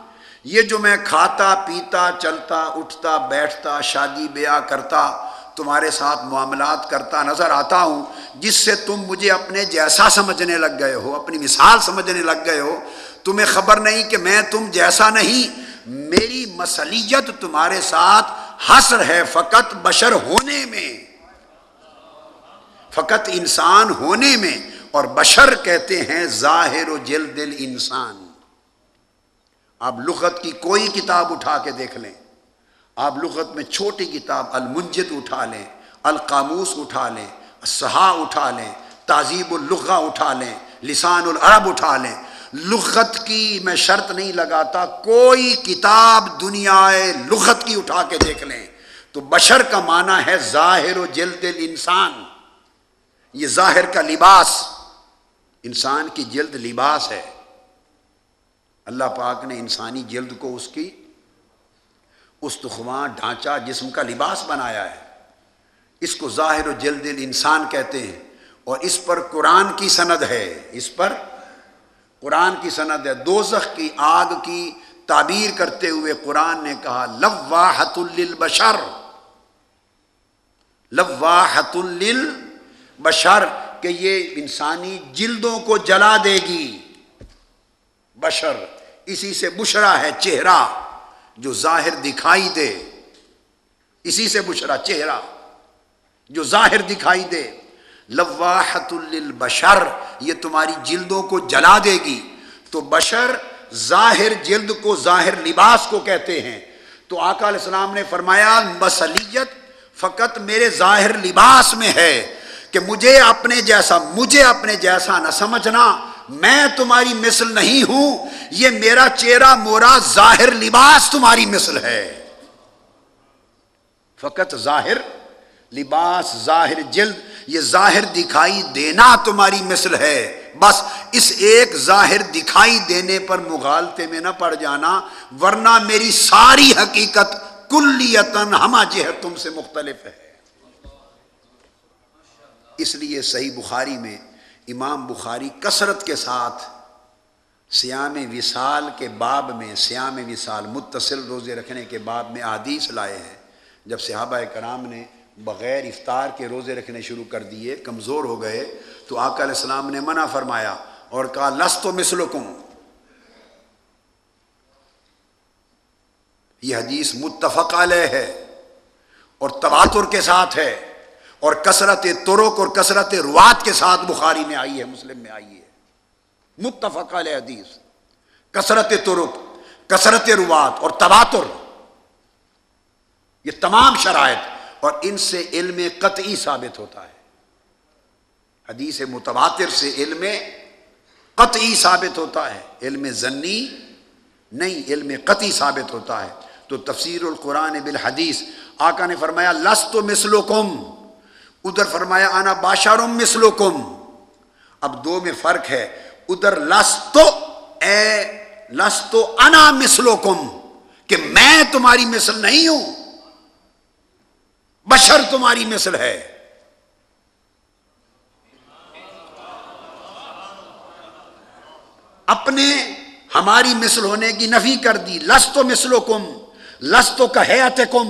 یہ جو میں کھاتا، پیتا، چلتا، اٹھتا، بیٹھتا، شادی، بیاہ کرتا تمہارے ساتھ معاملات کرتا نظر آتا ہوں، جس سے تم مجھے اپنے جیسا سمجھنے لگ گئے ہو، اپنی مثال سمجھنے لگ گئے ہو، تمہیں خبر نہیں کہ میں تم جیسا نہیں۔ میری مسلیت تمہارے ساتھ حسر ہے فقط بشر ہونے میں۔ فقط انسان ہونے میں۔ اور بشر کہتے ہیں ظاہر و جلد انسان آپ لغت کی کوئی کتاب اٹھا کے دیکھ لیں۔ آپ لغت میں چھوٹی کتاب المنجد اٹھا لیں، القاموس اٹھا لیں صحا اٹھا لیں تہذیب اللغہ اٹھا لیں، لسان العرب اٹھا لیں۔ لغت کی میں شرط نہیں لگاتا، کوئی کتاب دنیا لغت کی اٹھا کے دیکھ لیں۔ تو بشر کا معنی ہے ظاہر و جلد انسان یہ ظاہر کا لباس، انسان کی جلد لباس ہے۔ اللہ پاک نے انسانی جلد کو اس کی استخواں، ڈھانچہ، جسم کا لباس بنایا ہے۔ اس کو ظاہر و جلد انسان کہتے ہیں۔ اور اس پر قرآن کی سند ہے۔ اس پر قرآن کی سند ہے۔ دوزخ کی آگ کی تعبیر کرتے ہوئے قرآن نے کہا لواحت للبشر۔ لواحت للبشر کہ یہ انسانی جلدوں کو جلا دے گی۔ بشر، اسی سے بشرا ہے، چہرہ۔ جو ظاہر دکھائی دے، اسی سے بشرا چہرہ جو ظاہر دکھائی دے۔ لواحت للبشر، یہ تمہاری جلدوں کو جلا دے گی۔ تو بشر ظاہر جلد کو ظاہر لباس کو کہتے ہیں۔ تو آقا علیہ السلام نے فرمایا، مسلیت فقط میرے ظاہر لباس میں ہے کہ مجھے اپنے جیسا، مجھے اپنے جیسا نہ سمجھنا۔ میں تمہاری مثل نہیں ہوں، یہ میرا چہرہ مورا ظاہر لباس تمہاری مثل ہے۔ فقط ظاہر لباس، ظاہر جلد، یہ ظاہر دکھائی دینا تمہاری مثل ہے۔ بس اس ایک ظاہر دکھائی دینے پر مغالتے میں نہ پڑ جانا، ورنہ میری ساری حقیقت کلیتن ہما جہت تم سے مختلف ہے۔ اس لیے صحیح بخاری میں امام بخاری کثرت کے ساتھ سیام وصال کے باب میں، سیام وصال متصل روزے رکھنے کے بعد میں حدیث لائے ہیں۔ جب صحابہ کرام نے بغیر افطار کے روزے رکھنے شروع کر دیے، کمزور ہو گئے، تو آقا علیہ السلام نے منع فرمایا اور کہا لس تو مسلکم یہ حدیث متفق علیہ ہے اور تواتر کے ساتھ ہے۔ اور کثرت ترک اور کثرت روات کے ساتھ بخاری میں آئی ہے، مسلم میں آئی ہے۔ متفق علیہ حدیث۔ کثرت ترک، کثرت روات اور تباتر یہ تمام شرائط اور ان سے علم قطعی ثابت ہوتا ہے۔ حدیث متواتر سے علم قطعی ثابت ہوتا ہے۔ علم ضنی نہیں، علم قطعی ثابت ہوتا ہے۔ تو تفسیر القرآن بالحدیث، آقا نے فرمایا لست مثلکم۔ ادھر فرمایا، آنا باشارم مسلکم اب دو میں فرق ہے۔ ادھر، لستو، اے، لستو انا مسلکم کہ میں تمہاری مثل نہیں ہوں۔ بشر تمہاری مثل ہے۔ اپنے ہماری مثل ہونے کی نفی کر دی۔ لستو مسلو کم لستو کا حیات کم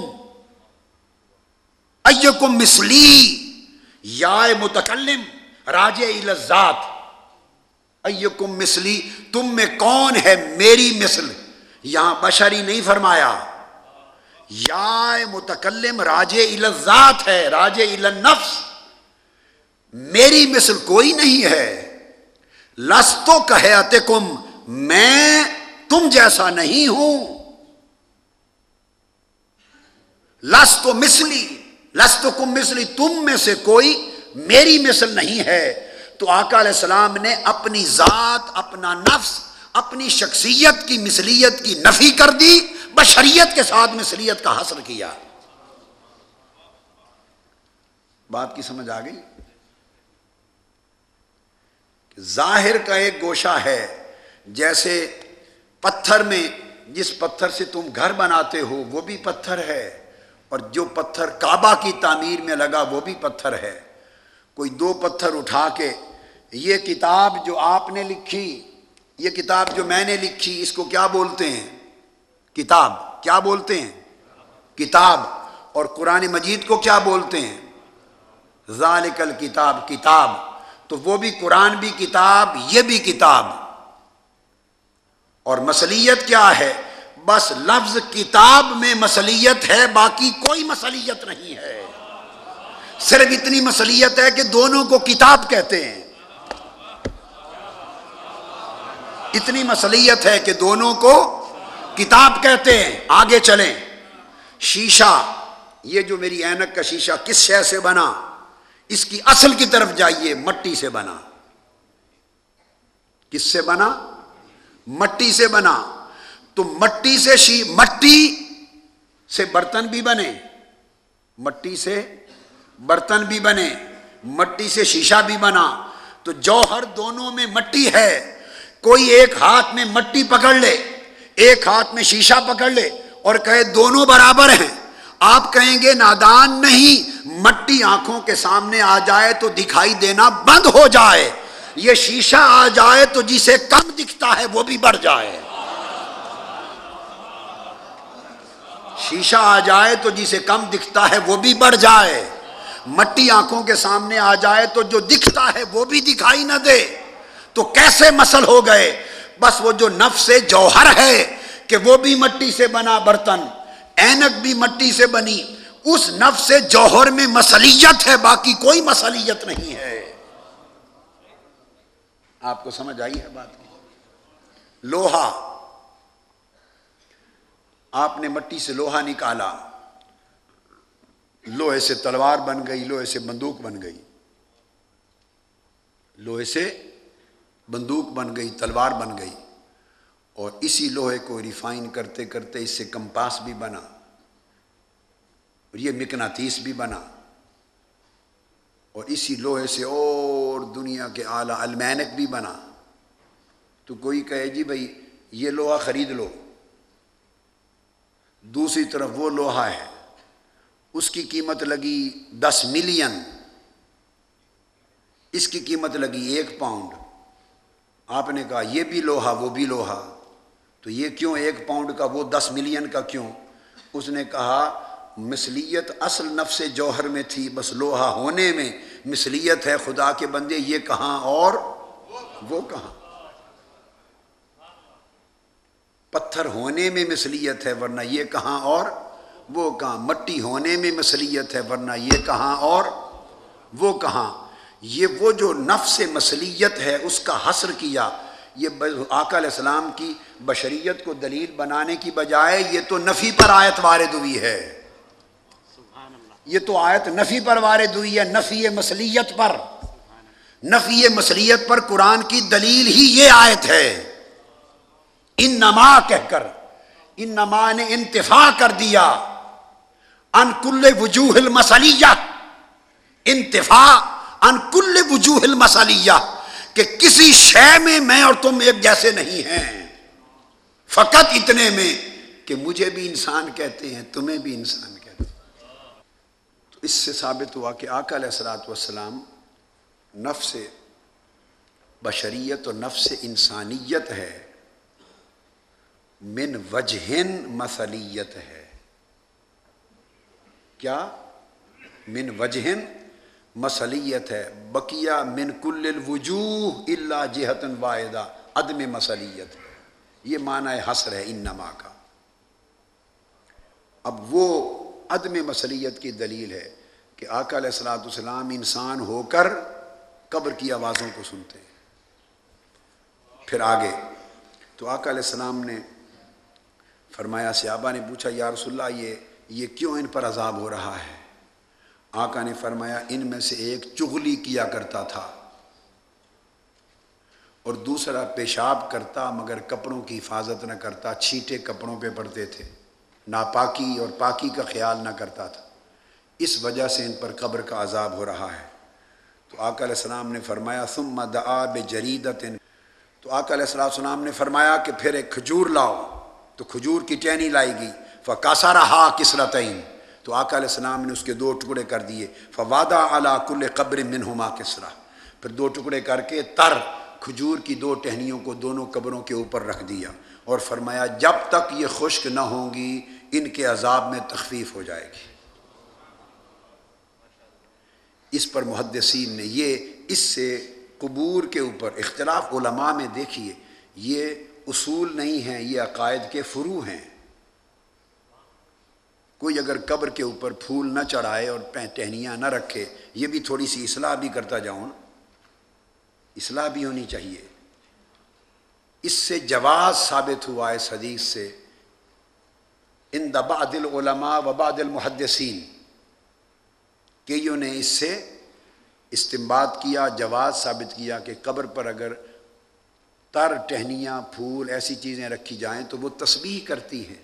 کم مسلی یا متکلم راج الزات ایکم مثلی، تم میں کون ہے میری مثل؟ یہاں بشری نہیں فرمایا۔ یا متکلم راج الزات ہے راج النفس۔ میری مثل کوئی نہیں ہے۔ لستو کہتے کم میں تم جیسا نہیں ہوں۔ لس تو مسلی لس تو کم مسلی تم میں سے کوئی میری مثل نہیں ہے۔ تو آقا علیہ السلام نے اپنی ذات، اپنا نفس، اپنی شخصیت کی مثلیت کی نفی کر دی، بشریت کے ساتھ مثلیت کا حسر کیا۔ بات کی سمجھ آ گئی؟ ظاہر کا ایک گوشہ ہے، جیسے پتھر میں، جس پتھر سے تم گھر بناتے ہو، وہ بھی پتھر ہے۔ اور جو پتھر کعبہ کی تعمیر میں لگا وہ بھی پتھر ہے۔ کوئی دو پتھر اٹھا کے یہ کتاب جو آپ نے لکھی، یہ کتاب جو میں نے لکھی، اس کو کیا بولتے ہیں؟ کتاب۔ کیا بولتے ہیں؟ کتاب۔ اور قرآن مجید کو کیا بولتے ہیں؟ ذالک الکتاب، کتاب۔ تو وہ بھی قرآن بھی کتاب، یہ بھی کتاب۔ اور مسلیت کیا ہے؟ بس لفظ کتاب میں مسلیت ہے، باقی کوئی مسلیت نہیں ہے۔ صرف اتنی مسلیت ہے کہ دونوں کو کتاب کہتے ہیں۔ اتنی مسلیت ہے کہ دونوں کو کتاب کہتے ہیں۔ آگے چلیں۔ شیشہ، یہ جو میری اینک کا شیشہ کس شے سے بنا؟ اس کی اصل کی طرف جائیے، مٹی سے بنا۔ کس سے بنا؟ مٹی سے بنا۔ تو مٹی سے شی مٹی سے برتن بھی بنے، مٹی سے برتن بھی بنے، مٹی سے شیشہ بھی بنا۔ تو جوہر دونوں میں مٹی ہے، کوئی ایک ہاتھ میں مٹی پکڑ لے، ایک ہاتھ میں شیشہ پکڑ لے اور کہے دونوں برابر ہیں۔ آپ کہیں گے نادان نہیں، مٹی آنکھوں کے سامنے آ جائے تو دکھائی دینا بند ہو جائے۔ یہ شیشہ آ جائے تو جسے کم دکھتا ہے وہ بھی بڑھ جائے۔ شیشہ آ جائے تو جسے کم دکھتا ہے وہ بھی بڑھ جائے۔ مٹی آنکھوں کے سامنے آ جائے تو جو دکھتا ہے وہ بھی دکھائی نہ دے۔ تو کیسے مسل ہو گئے؟ بس وہ جو نفس جوہر ہے کہ وہ بھی مٹی سے بنا برتن، اینک بھی مٹی سے بنی، اس نفس جوہر میں مسلیت ہے، باقی کوئی مسلیت نہیں ہے۔ آپ کو سمجھ آئی ہے بات لوہا۔ آپ نے مٹی سے لوہا نکالا۔ لوہے سے تلوار بن گئی، لوہے سے بندوق بن گئی۔ لوہے سے بندوق بن گئی، تلوار بن گئی۔ اور اسی لوہے کو ریفائن کرتے کرتے اس سے کمپاس بھی بنا۔ اور یہ مکناتیس بھی بنا۔ اور اسی لوہے سے اور دنیا کے اعلیٰ المینک بھی بنا۔ تو کوئی کہے جی بھائی، یہ لوہا خرید لو۔ دوسری طرف وہ لوہا ہے۔ اس کی قیمت لگی دس ملین۔ اس کی قیمت لگی ایک پاؤنڈ۔ آپ نے کہا یہ بھی لوہا، وہ بھی لوہا۔ تو یہ کیوں ایک پاؤنڈ کا، وہ دس ملین کا کیوں؟ اس نے کہا مثلیت اصل نفس جوہر میں تھی، بس لوہا ہونے میں مثلیت ہے خدا کے بندے، یہ کہاں اور؟ وہ کہاں؟ پتھر ہونے میں مثلیت ہے ورنہ یہ کہاں اور؟ وہ کہاں؟ مٹی ہونے میں مثلیت ہے ورنہ یہ کہاں اور؟ وہ کہاں؟ یہ وہ جو نفس مثلیت ہے اس کا حسر کیا۔ یہ آقا علیہ السلام کی بشریت کو دلیل بنانے کی بجائے یہ تو نفی پر آیت وارد ہوئی ہے۔ یہ تو آیت نفی پر وارد ہوئی ہے نفی مسلیت پر۔ نفی مسلیت پر قرآن کی دلیل ہی یہ آیت ہے۔ ان نما کہہ کر ان نما نے انتفا کر دیا ان کل وجوہ المسلیہ انتفا ان کل وجوہ المسلیہ، کہ کسی شے میں میں اور تم ایک جیسے نہیں ہیں۔ فقط اتنے میں کہ مجھے بھی انسان کہتے ہیں، تمہیں بھی انسان کہتے ہیں۔ تو اس سے ثابت ہوا کہ آقا علیہ السلاۃ والسلام نفس بشریت و نفس انسانیت ہے۔ من وجہن مسلیت ہے۔ کیا؟ من وجہن مسلیت ہے۔ بقیہ من کل الوجوہ اللہ جہت واحدہ، عدم مسلیت۔ ہے یہ معنی حسر ہے ان نما کا۔ اب وہ عدم مسلیت کی دلیل ہے کہ آقا علیہ السلاۃ والسلام انسان ہو کر قبر کی آوازوں کو سنتے ہیں۔ پھر آگے تو آقا علیہ السلام نے فرمایا، صحابہ نے پوچھا، یا رسول اللہ، یہ یہ کیوں ان پر عذاب ہو رہا ہے؟ آقا نے فرمایا، ان میں سے ایک چغلی کیا کرتا تھا اور دوسرا پیشاب کرتا مگر کپڑوں کی حفاظت نہ کرتا چھیٹے کپڑوں پہ پڑتے تھے، ناپاکی اور پاکی کا خیال نہ کرتا تھا۔ اس وجہ سے ان پر قبر کا عذاب ہو رہا ہے۔ تو آقا علیہ السلام نے فرمایا، ثم دعا بجریدت تو آقا علیہ السلام نے فرمایا کہ پھر ایک کھجور لاؤ۔ تو کھجور کی ٹینی لائی گئی۔ فکاسا رہا کسرتعین تو آقا علیہ السلام نے اس کے دو ٹکڑے کر دیے۔ فوادہ اعلیٰ کل قبر منہما کسرا پھر دو ٹکڑے کر کے تر کھجور کی دو ٹہنیوں کو دونوں قبروں کے اوپر رکھ دیا اور فرمایا، جب تک یہ خشک نہ ہوں گی، ان کے عذاب میں تخفیف ہو جائے گی۔ اس پر محدثین نے یہ، اس سے قبور کے اوپر اختلاف علماء میں دیکھیے، یہ اصول نہیں ہیں، یہ عقائد کے فرو ہیں۔ کوئی اگر قبر کے اوپر پھول نہ چڑھائے اور ٹہنیاں نہ رکھے، یہ بھی تھوڑی سی اصلاح بھی کرتا جاؤں اصلاح بھی ہونی چاہیے۔ اس سے جواز ثابت ہوا ہے حدیث سے۔ ان دباد العلماء وباد المحدثین کئیوں نے اس سے استمباد کیا، جواز ثابت کیا کہ قبر پر اگر تر ٹہنیاں، پھول ایسی چیزیں رکھی جائیں تو وہ تسبیح کرتی ہیں۔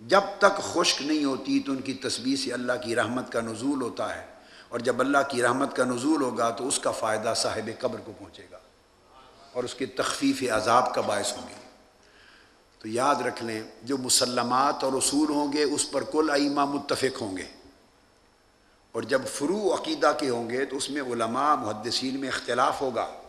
جب تک خشک نہیں ہوتی تو ان کی تسبیح سے اللہ کی رحمت کا نزول ہوتا ہے۔ اور جب اللہ کی رحمت کا نزول ہوگا تو اس کا فائدہ صاحب قبر کو پہنچے گا۔ اور اس کی تخفیف عذاب کا باعث ہوں گی تو یاد رکھ لیں، جو مسلمات اور اصول ہوں گے، اس پر کل ائمہ متفق ہوں گے۔ اور جب فرو عقیدہ کے ہوں گے تو اس میں علماء، محدثین میں اختلاف ہوگا۔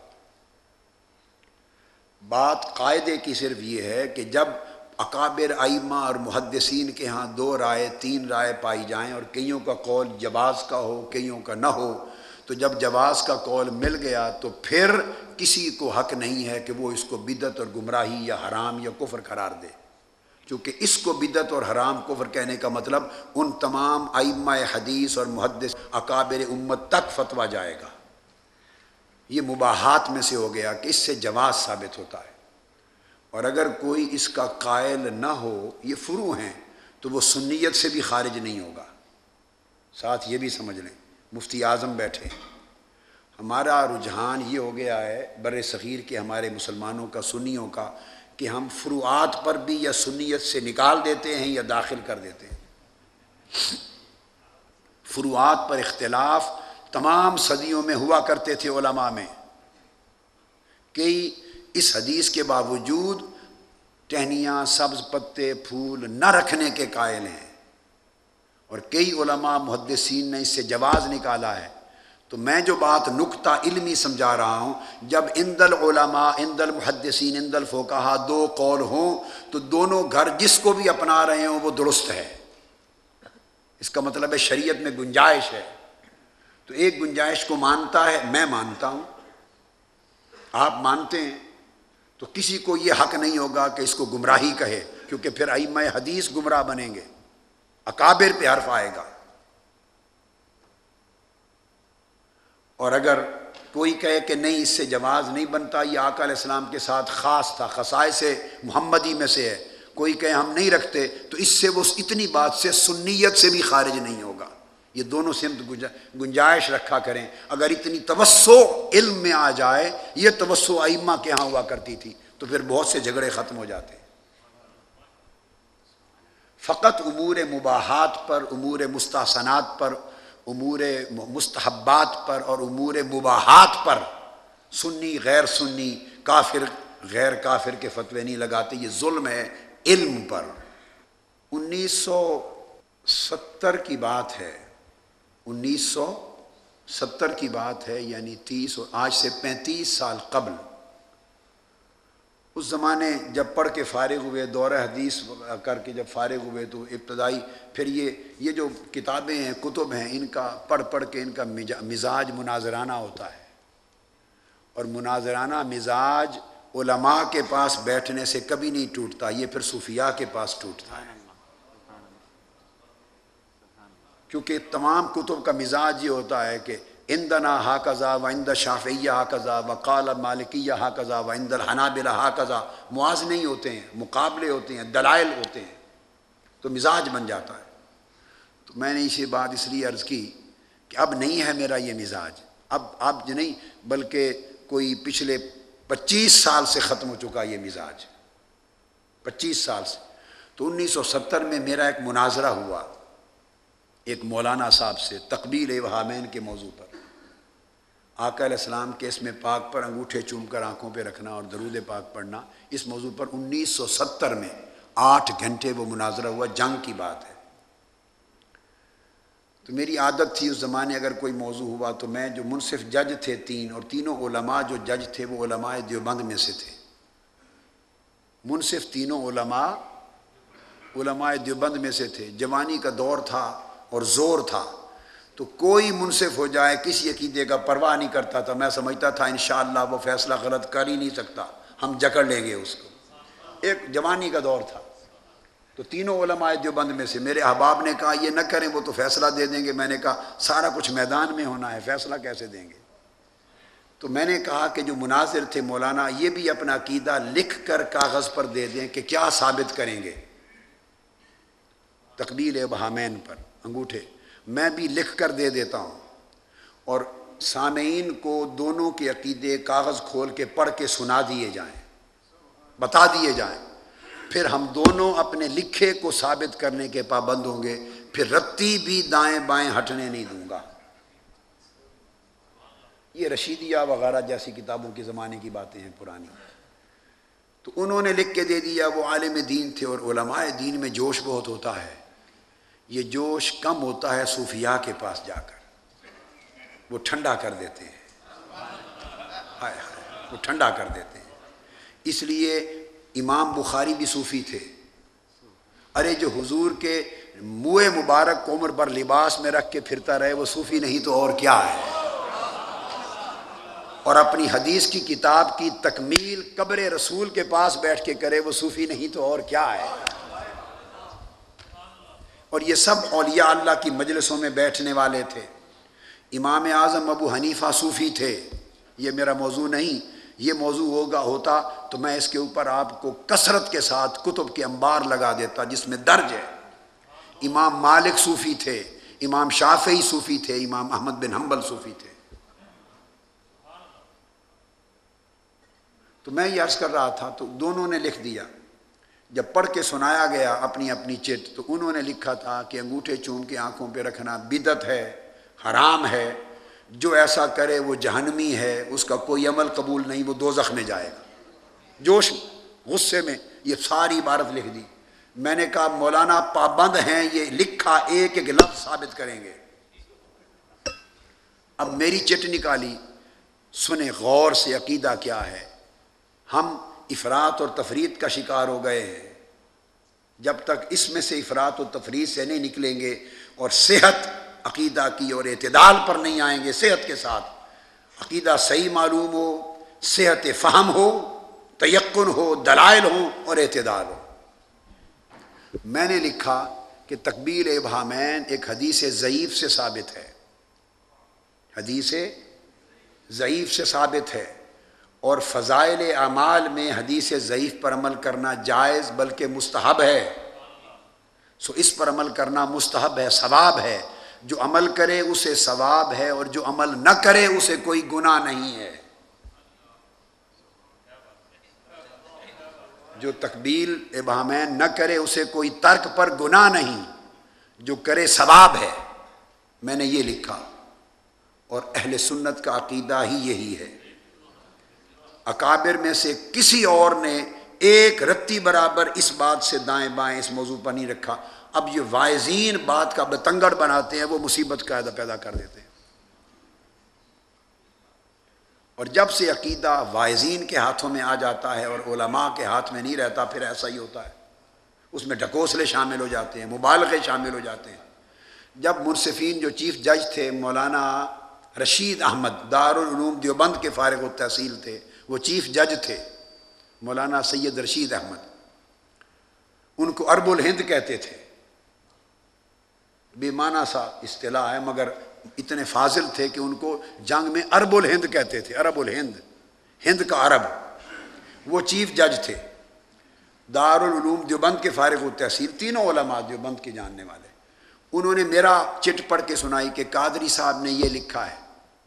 بات قاعدے کی صرف یہ ہے کہ جب اکابر ائمہ اور محدثین کے ہاں دو رائے، تین رائے پائی جائیں اور کئیوں کا قول جواز کا ہو، کئیوں کا نہ ہو، تو جب جواز کا قول مل گیا تو پھر کسی کو حق نہیں ہے کہ وہ اس کو بدت اور گمراہی یا حرام یا کفر قرار دے۔ کیونکہ اس کو بدت اور حرام کفر کہنے کا مطلب ان تمام ائمہ حدیث اور محدث اکابر امت تک فتویٰ جائے گا۔ یہ مباحات میں سے ہو گیا کہ اس سے جواز ثابت ہوتا ہے۔ اور اگر کوئی اس کا قائل نہ ہو، یہ فرو ہیں، تو وہ سنیت سے بھی خارج نہیں ہوگا۔ ساتھ یہ بھی سمجھ لیں، مفتی اعظم بیٹھے۔ ہمارا رجحان یہ ہو گیا ہے، بر صغیر کے ہمارے مسلمانوں کا، سنیوں کا، کہ ہم فروعات پر بھی یا سنیت سے نکال دیتے ہیں یا داخل کر دیتے ہیں۔ فروعات پر اختلاف تمام صدیوں میں ہوا کرتے تھے علماء میں کئی اس حدیث کے باوجود ٹہنیاں، سبز پتے، پھول نہ رکھنے کے قائل ہیں اور کئی علماء محدثین نے اس سے جواز نکالا ہے۔ تو میں جو بات نقطہ علمی سمجھا رہا ہوں، جب اند العلماء اند المحدثین اند الفقہ دو قول ہوں، تو دونوں گھر جس کو بھی اپنا رہے ہوں وہ درست ہے۔ اس کا مطلب ہے شریعت میں گنجائش ہے۔ تو ایک گنجائش کو مانتا ہے، میں مانتا ہوں۔ آپ مانتے ہیں، تو کسی کو یہ حق نہیں ہوگا کہ اس کو گمراہی کہے، کیونکہ پھر ائمہ حدیث گمراہ بنیں گے۔ اکابر پہ حرف آئے گا۔ اور اگر کوئی کہے کہ نہیں، اس سے جواز نہیں بنتا، یہ آقا علیہ السلام کے ساتھ خاص تھا خسائے سے محمدی میں سے ہے۔ کوئی کہے ہم نہیں رکھتے، تو اس سے وہ اتنی بات سے، سنیت سے بھی خارج نہیں ہوگا۔ یہ دونوں سمت گنجائش رکھا کریں۔ اگر اتنی توسع علم میں آ جائے، یہ توسع ائمہ کے ہاں ہوا کرتی تھی، تو پھر بہت سے جھگڑے ختم ہو جاتے۔ فقط امور مباحات پر، امور مستحسنات پر، امور مستحبات پر اور امور مباحات پر سنی غیر سنی، کافر غیر کافر کے فتوے نہیں لگاتے، یہ ظلم ہے علم پر۔ انیس سو ستر کی بات ہے۔ انیس سو ستر کی بات ہے یعنی تیس اور آج سے پینتیس سال قبل۔ اس زمانے جب پڑھ کے فارغ ہوئے، دورہ حدیث کر کے جب فارغ ہوئے تو ابتدائی پھر یہ یہ جو کتابیں ہیں، کتب ہیں، ان کا پڑھ پڑھ کے ان کا مزاج مناظرانہ ہوتا ہے۔ اور مناظرانہ مزاج علماء کے پاس بیٹھنے سے کبھی نہیں ٹوٹتا، یہ پھر صوفیاء کے پاس ٹوٹتا ہے۔ کیونکہ تمام کتب کا مزاج یہ ہوتا ہے کہ اندنا ہا کذا و اند شافیہ ہا کذا و قال مالکیہ ہا کذا و اند الحنابلہ ہا کذا موازنے ہی ہوتے ہیں، مقابلے ہوتے ہیں، دلائل ہوتے ہیں، تو مزاج بن جاتا ہے۔ تو میں نے اسی بات اس لیے عرض کی کہ اب نہیں ہے میرا یہ مزاج، اب اب نہیں، بلکہ کوئی پچھلے پچیس سال سے ختم ہو چکا یہ مزاج۔ پچیس سال سے۔ تو انیس سو ستر میں میرا ایک مناظرہ ہوا۔ ایک مولانا صاحب سے تقبیل وہامین کے موضوع پر۔ آقا علیہ السلام کے اس میں پاک پر انگوٹھے چوم کر آنکھوں پہ رکھنا اور درود پاک پڑھنا، اس موضوع پر انیس سو ستر میں آٹھ گھنٹے وہ مناظرہ ہوا، جنگ کی بات ہے۔ تو میری عادت تھی اس زمانے اگر کوئی موضوع ہوا تو میں جو منصف جج تھے تین اور تینوں علماء جو جج تھے وہ علماء دیوبند میں سے تھے۔ منصف تینوں علماء علماء دیوبند میں سے تھے۔ جوانی کا دور تھا اور زور تھا۔ تو کوئی منصف ہو جائے، کسی عقیدے کا پرواہ نہیں کرتا تھا۔ میں سمجھتا تھا، انشاءاللہ وہ فیصلہ غلط کر ہی نہیں سکتا۔ ہم جکڑ لیں گے اس کو۔ ایک جوانی کا دور تھا۔ تو تینوں علماء دیوبند میں سے میرے احباب نے کہا، یہ نہ کریں، وہ تو فیصلہ دے دیں گے۔ میں نے کہا، سارا کچھ میدان میں ہونا ہے، فیصلہ کیسے دیں گے؟ تو میں نے کہا کہ جو مناظر تھے مولانا، یہ بھی اپنا عقیدہ لکھ کر کاغذ پر دے دیں کہ کیا ثابت کریں گے۔ تقبیل بہامین پر۔ انگوٹھے، میں بھی لکھ کر دے دیتا ہوں۔ اور سامعین کو دونوں کے عقیدے کاغذ کھول کے پڑھ کے سنا دیے جائیں، بتا دیے جائیں۔ پھر ہم دونوں اپنے لکھے کو ثابت کرنے کے پابند ہوں گے، پھر رتی بھی دائیں بائیں ہٹنے نہیں دوں گا۔ یہ رشیدیہ وغیرہ جیسی کتابوں کے زمانے کی باتیں ہیں پرانی۔ تو انہوں نے لکھ کے دے دیا، وہ عالم دین تھے اور علماء دین میں جوش بہت ہوتا ہے۔ یہ جوش کم ہوتا ہے صوفیاء کے پاس جا کر۔ وہ ٹھنڈا کر دیتے ہیں۔ ہائے ہائے، وہ ٹھنڈا کر دیتے ہیں۔ اس لیے امام بخاری بھی صوفی تھے۔ ارے جو حضور کے منہ مبارک عمر پر لباس میں رکھ کے پھرتا رہے، وہ صوفی نہیں تو اور کیا ہے؟ اور اپنی حدیث کی کتاب کی تکمیل قبر رسول کے پاس بیٹھ کے کرے، وہ صوفی نہیں تو اور کیا ہے؟ اور یہ سب اولیاء اللہ کی مجلسوں میں بیٹھنے والے تھے۔ امام اعظم ابو حنیفہ صوفی تھے۔ یہ میرا موضوع نہیں، یہ موضوع ہوگا، ہوتا تو میں اس کے اوپر آپ کو کثرت کے ساتھ کتب کے انبار لگا دیتا جس میں درج ہے۔ امام مالک صوفی تھے، امام شافعی صوفی تھے، امام احمد بن حنبل صوفی تھے۔ تو میں یہ عرض کر رہا تھا، تو دونوں نے لکھ دیا۔ جب پڑھ کے سنایا گیا اپنی اپنی چٹ، تو انہوں نے لکھا تھا کہ انگوٹھے چوم کے آنکھوں پہ رکھنا بدت ہے، حرام ہے، جو ایسا کرے وہ جہنمی ہے، اس کا کوئی عمل قبول نہیں، وہ دو میں جائے گا۔ جوش، غصے میں یہ ساری عبارت لکھ دی۔ میں نے کہا، مولانا پابند ہیں، یہ لکھا ایک ایک لفظ ثابت کریں گے۔ اب میری چٹ نکالی سنے غور سے عقیدہ کیا ہے۔ ہم افراد اور تفرید کا شکار ہو گئے ہیں۔ جب تک اس میں سے افراد و تفرید سے نہیں نکلیں گے اور صحت عقیدہ کی اور اعتدال پر نہیں آئیں گے صحت کے ساتھ، عقیدہ صحیح معلوم ہو، صحت فہم ہو، تیقن ہو، دلائل ہو اور اعتدال ہو میں نے لکھا کہ تقبیر ابہامین ایک حدیث ضعیف سے ثابت ہے۔ حدیث ضعیف سے ثابت ہے۔ اور فضائل اعمال میں حدیث ضعیف پر عمل کرنا جائز بلکہ مستحب ہے۔ سو اس پر عمل کرنا مستحب ہے، ثواب ہے۔ جو عمل کرے اسے ثواب ہے اور جو عمل نہ کرے اسے کوئی گناہ نہیں ہے۔ جو تقبیل ابہامین نہ کرے اسے کوئی ترک پر گناہ نہیں، جو کرے ثواب ہے۔ میں نے یہ لکھا اور اہل سنت کا عقیدہ ہی یہی ہے۔ اکابر میں سے کسی اور نے ایک رتی برابر اس بات سے دائیں بائیں اس موضوع پر نہیں رکھا۔ اب یہ وائزین بات کا بتنگڑ بناتے ہیں، وہ مصیبت قاعدہ پیدا کر دیتے ہیں۔ اور جب سے عقیدہ وائزین کے ہاتھوں میں آ جاتا ہے اور علماء کے ہاتھ میں نہیں رہتا، پھر ایسا ہی ہوتا ہے۔ اس میں ڈھکوسلے شامل ہو جاتے ہیں، مبالغے شامل ہو جاتے ہیں۔ جب منصفین جو چیف جج تھے، مولانا رشید احمد، دارالعلوم دیوبند کے فارغ التحصیل تھے وہ چیف جج تھے، مولانا سید رشید احمد۔ ان کو ارب الہند کہتے تھے۔ بے معنی سا اصطلاح ہے، مگر اتنے فاضل تھے کہ ان کو جنگ میں ارب الہند کہتے تھے۔ عرب الہند، ہند کا عرب۔ وہ چیف جج تھے۔ دارالعلوم دیوبند کے فارغ و تحصیل تینوں علماء دیوبند کے جاننے والے۔ انہوں نے میرا چٹ پڑھ کے سنائی کہ قادری صاحب نے یہ لکھا ہے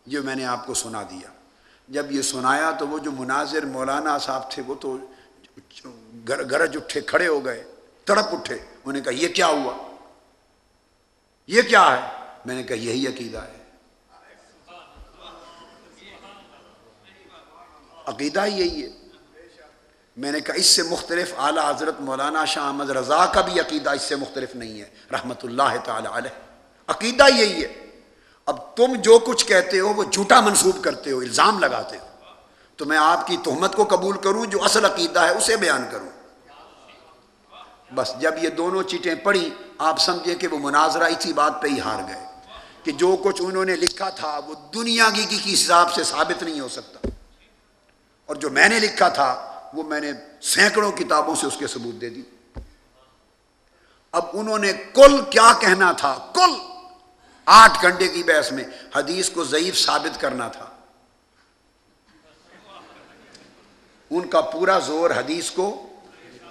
جو میں نے آپ کو سنا دیا۔ جب یہ سنایا تو وہ جو مناظر مولانا صاحب تھے وہ تو گرج اٹھے، کھڑے ہو گئے، تڑپ اٹھے۔ انہوں نے کہا، یہ کیا ہوا؟ یہ کیا ہے؟ میں نے کہا، یہی عقیدہ ہے۔ عقیدہ ہی یہی ہے۔ میں نے کہا، اس سے مختلف اعلیٰ حضرت مولانا شاہ احمد رضا کا بھی عقیدہ اس سے مختلف نہیں ہے۔ رحمۃ اللہ تعالی علیہ۔ عقیدہ یہی ہے۔ اب تم جو کچھ کہتے ہو وہ جھوٹا منسوب کرتے ہو، الزام لگاتے ہو۔ تو میں آپ کی تہمت کو قبول کروں، جو اصل عقیدہ ہے اسے بیان کروں۔ بس جب یہ دونوں چیٹیں پڑھی آپ سمجھیں کہ وہ مناظرہ اسی بات پہ ہی ہار گئے۔ کہ جو کچھ انہوں نے لکھا تھا، وہ دنیا کی کی حساب سے ثابت نہیں ہو سکتا۔ اور جو میں نے لکھا تھا، وہ میں نے سینکڑوں کتابوں سے اس کے ثبوت دے دی۔ اب انہوں نے کل کیا کہنا تھا؟ کل! آٹھ گھنٹے کی بحث میں حدیث کو ضعیف ثابت کرنا تھا۔ ان کا پورا زور حدیث کو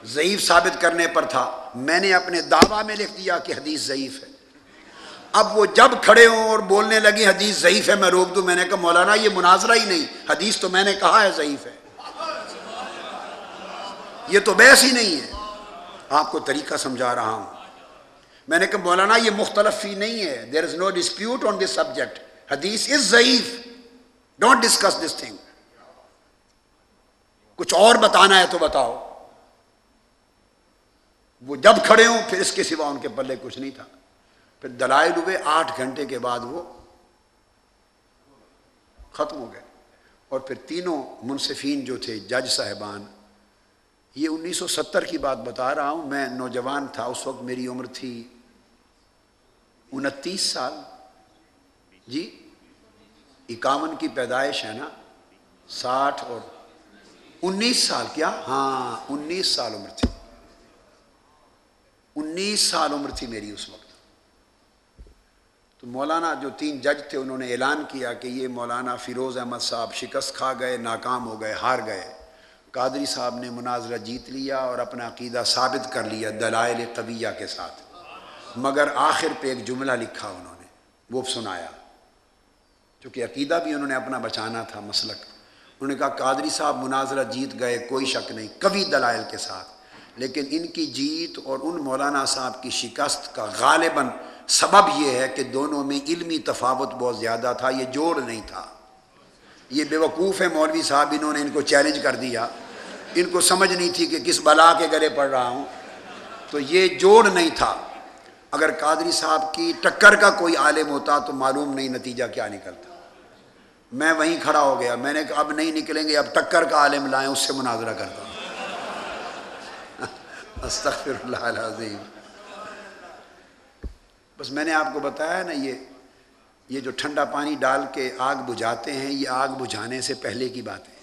ضعیف ثابت کرنے پر تھا۔ میں نے اپنے دعویٰ میں لکھ دیا کہ حدیث ضعیف ہے۔ اب وہ جب کھڑے ہوں اور بولنے لگی حدیث ضعیف ہے، میں روک دوں۔ میں نے کہا، مولانا، یہ مناظرہ ہی نہیں۔ حدیث تو میں نے کہا ہے ضعیف ہے۔ یہ تو بحث ہی نہیں ہے۔ آپ کو طریقہ سمجھا رہا ہوں۔ میں نے کہا، مولانا، یہ مختلف ہی نہیں ہے۔ دیر از نو ڈسپیوٹ آن دس سبجیکٹ حدیث از ضعیف۔ ڈونٹ ڈسکس دس تھنگ کچھ اور بتانا ہے تو بتاؤ۔ وہ جب کھڑے ہوں، پھر اس کے سوا ان کے پلے کچھ نہیں تھا۔ پھر دلائل ہوئے، آٹھ گھنٹے کے بعد وہ ختم ہو گئے۔ اور پھر تینوں منصفین جو تھے، جج صاحبان، یہ انیس سو ستر کی بات بتا رہا ہوں۔ میں نوجوان تھا، اس وقت میری عمر تھی انتیس سال۔ جی اکاون کی پیدائش ہے نا، ساٹھ اور انیس سال، کیا؟ ہاں انیس سال عمر تھی۔ انیس سال عمر تھی میری اس وقت۔ تو مولانا جو تین جج تھے، انہوں نے اعلان کیا کہ یہ مولانا فیروز احمد صاحب شکست کھا گئے، ناکام ہو گئے، ہار گئے۔ قادری صاحب نے مناظرہ جیت لیا اور اپنا عقیدہ ثابت کر لیا دلائل قویہ کے ساتھ۔ مگر آخر پہ ایک جملہ لکھا انہوں نے، وہ سنایا۔ چونکہ عقیدہ بھی انہوں نے اپنا بچانا تھا، مسلک۔ انہوں نے کہا، قادری صاحب مناظرہ جیت گئے، کوئی شک نہیں، کبھی دلائل کے ساتھ۔ لیکن ان کی جیت اور ان مولانا صاحب کی شکست کا غالباً سبب یہ ہے کہ دونوں میں علمی تفاوت بہت زیادہ تھا، یہ جوڑ نہیں تھا۔ یہ بے وقوف ہے مولوی صاحب، انہوں نے ان کو چیلنج کر دیا۔ ان کو سمجھ نہیں تھی کہ کس بلا کے گلے پڑھ رہا ہوں۔ تو یہ جوڑ نہیں تھا۔ اگر قادری صاحب کی ٹکر کا کوئی عالم ہوتا تو معلوم نہیں نتیجہ کیا نکلتا۔ میں وہیں کھڑا ہو گیا۔ میں نے کہا، اب نہیں نکلیں گے، اب ٹکر کا عالم لائیں، اس سے مناظرہ کرتا ہوں۔ استغفر اللہ العظیم۔ بس میں نے آپ کو بتایا نا، یہ یہ جو ٹھنڈا پانی ڈال کے آگ بجھاتے ہیں، یہ آگ بجھانے سے پہلے کی بات ہے۔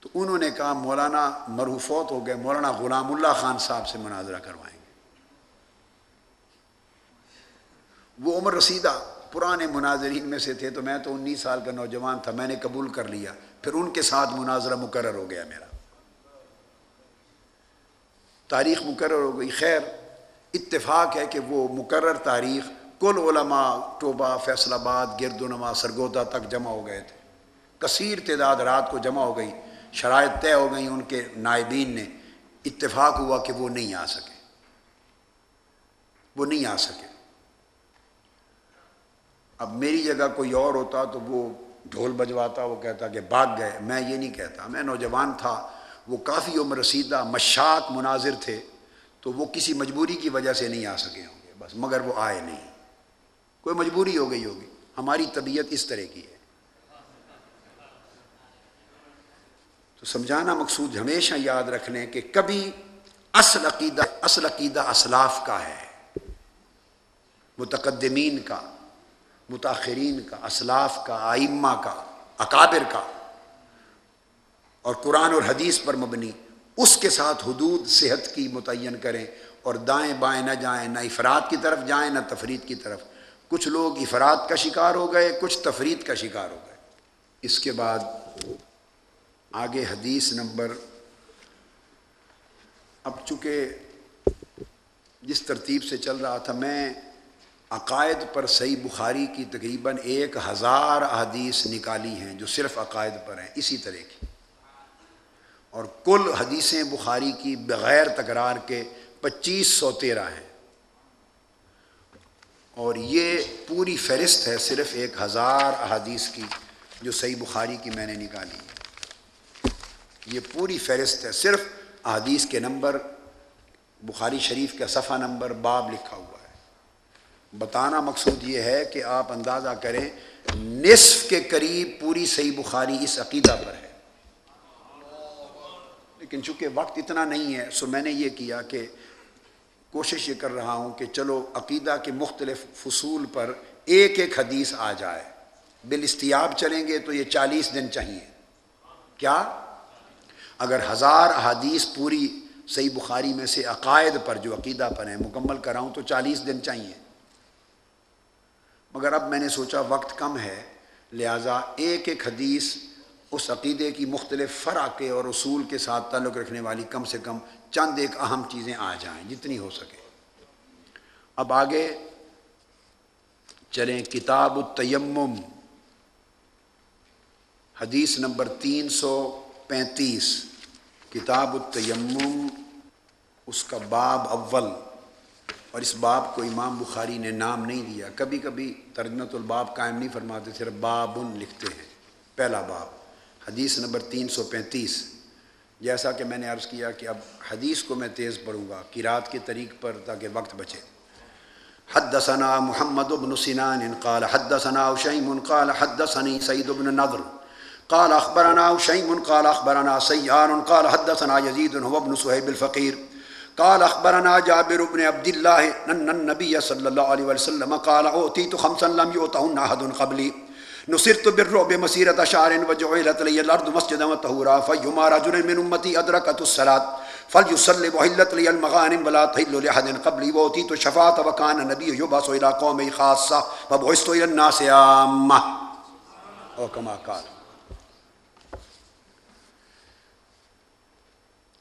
تو انہوں نے کہا مولانا مرحوفوت ہو گئے، مولانا غلام اللہ خان صاحب سے مناظرہ کروائیں۔ گے وہ عمر رسیدہ پرانے مناظرین میں سے تھے، تو میں تو انیس سال کا نوجوان تھا، میں نے قبول کر لیا۔ پھر ان کے ساتھ مناظرہ مقرر ہو گیا میرا۔ تاریخ مقرر ہو گئی۔ خیر، اتفاق ہے کہ وہ مقرر تاریخ کل علماء ٹوبہ فیصل آباد، گرد و نما، سرگودا تک جمع ہو گئے تھے۔ کثیر تعداد رات کو جمع ہو گئی۔ شرائط طے ہو گئیں، ان کے نائبین نے اتفاق ہوا کہ وہ نہیں آ سکے۔ وہ نہیں آ سکے۔ اب میری جگہ کوئی اور ہوتا تو وہ ڈھول بجواتا، وہ کہتا کہ بھاگ گئے۔ میں یہ نہیں کہتا۔ میں نوجوان تھا، وہ کافی عمر رسیدہ، مشاق مناظر تھے، تو وہ کسی مجبوری کی وجہ سے نہیں آ سکے ہوں گے۔ بس مگر وہ آئے نہیں۔ کوئی مجبوری ہو گئی ہوگی۔ ہماری طبیعت اس طرح کی ہے۔ تو سمجھانا مقصود ہمیشہ یاد رکھنے کہ کبھی اصل عقیدہ اصل عقیدہ اسلاف کا ہے، متقدمین کا، متاخرین کا، اسلاف کا آئمہ کا، اکابر کا۔ اور قرآن اور حدیث پر مبنی اس کے ساتھ حدود، صحت کی متعین کریں اور دائیں بائیں نہ جائیں، نہ افراد کی طرف جائیں، نہ تفرید کی طرف۔ کچھ لوگ افراد کا شکار ہو گئے، کچھ تفرید کا شکار ہو گئے۔ اس کے بعد آگے حدیث نمبر، اب چونکہ جس ترتیب سے چل رہا تھا، میں عقائد پر صحیح بخاری کی تقریباً ایک ہزار حدیث نکالی ہیں جو صرف عقائد پر ہیں، اسی طرح کی۔ اور کل حدیثیں بخاری کی بغیر تکرار کے پچیس سو تیرہ ہیں۔ اور یہ پوری فہرست ہے صرف ایک ہزار احادیث کی جو صحیح بخاری کی میں نے نکالی۔ ہے یہ پوری فہرست ہے، صرف احادیث کے نمبر، بخاری شریف کا صفحہ نمبر، باب لکھا ہوا ہے۔ بتانا مقصود یہ ہے کہ آپ اندازہ کریں، نصف کے قریب پوری صحیح بخاری اس عقیدہ پر ہے۔ لیکن چونکہ وقت اتنا نہیں ہے، سو میں نے یہ کیا کہ کوشش یہ کر رہا ہوں کہ چلو عقیدہ کے مختلف فصول پر ایک ایک حدیث آ جائے۔ بالاستیاب چلیں گے تو یہ چالیس دن چاہیے۔ کیا؟ اگر ہزار حدیث پوری صحیح بخاری میں سے عقائد پر جو عقیدہ پر ہیں مکمل کراؤں تو چالیس دن چاہیے۔ مگر اب میں نے سوچا وقت کم ہے، لہٰذا ایک ایک حدیث اس عقیدے کی مختلف فرع کے اور اصول کے ساتھ تعلق رکھنے والی کم سے کم چند ایک اہم چیزیں آ جائیں، جتنی ہو سکے۔ اب آگے چلیں، کتاب التیمم، حدیث نمبر تین سو پینتیس کتاب التیمم، اس کا باب اول۔ اور اس باب کو امام بخاری نے نام نہیں دیا۔ کبھی کبھی ترجمت الباب قائم نہیں فرماتے صرف بابن لکھتے ہیں۔ پہلا باب، حدیث نمبر تین سو پینتیس۔ جیسا کہ میں نے عرض کیا کہ اب حدیث کو میں تیز پڑھوں گا قرات کے طریق پر تاکہ وقت بچے۔ حدثنا محمد بن سنان قال، حدثنا شیم قال حدثني سعید بن نظر قال اخبرنا شيم قال اخبرنا سيار قال حدثنا يزيد هو ابن صهيب الفقير قال اخبرنا جابر بن عبد الله ان النبي صلى الله عليه وسلم قال اوتيت خمسا لم يؤتهن احد قبلي نصرت بالرعب مسيرة شهر وجعلت لي الارض مسجدا وطهورا فيما رجل من امتي ادركت الصلاه فليصلي وحلت لي المغانم ولا تحل لاحد قبلي واوتيت الشفاعه وكان النبي يبعث الى قومه خاصه وبعثت الى الناس عامه او كما قال.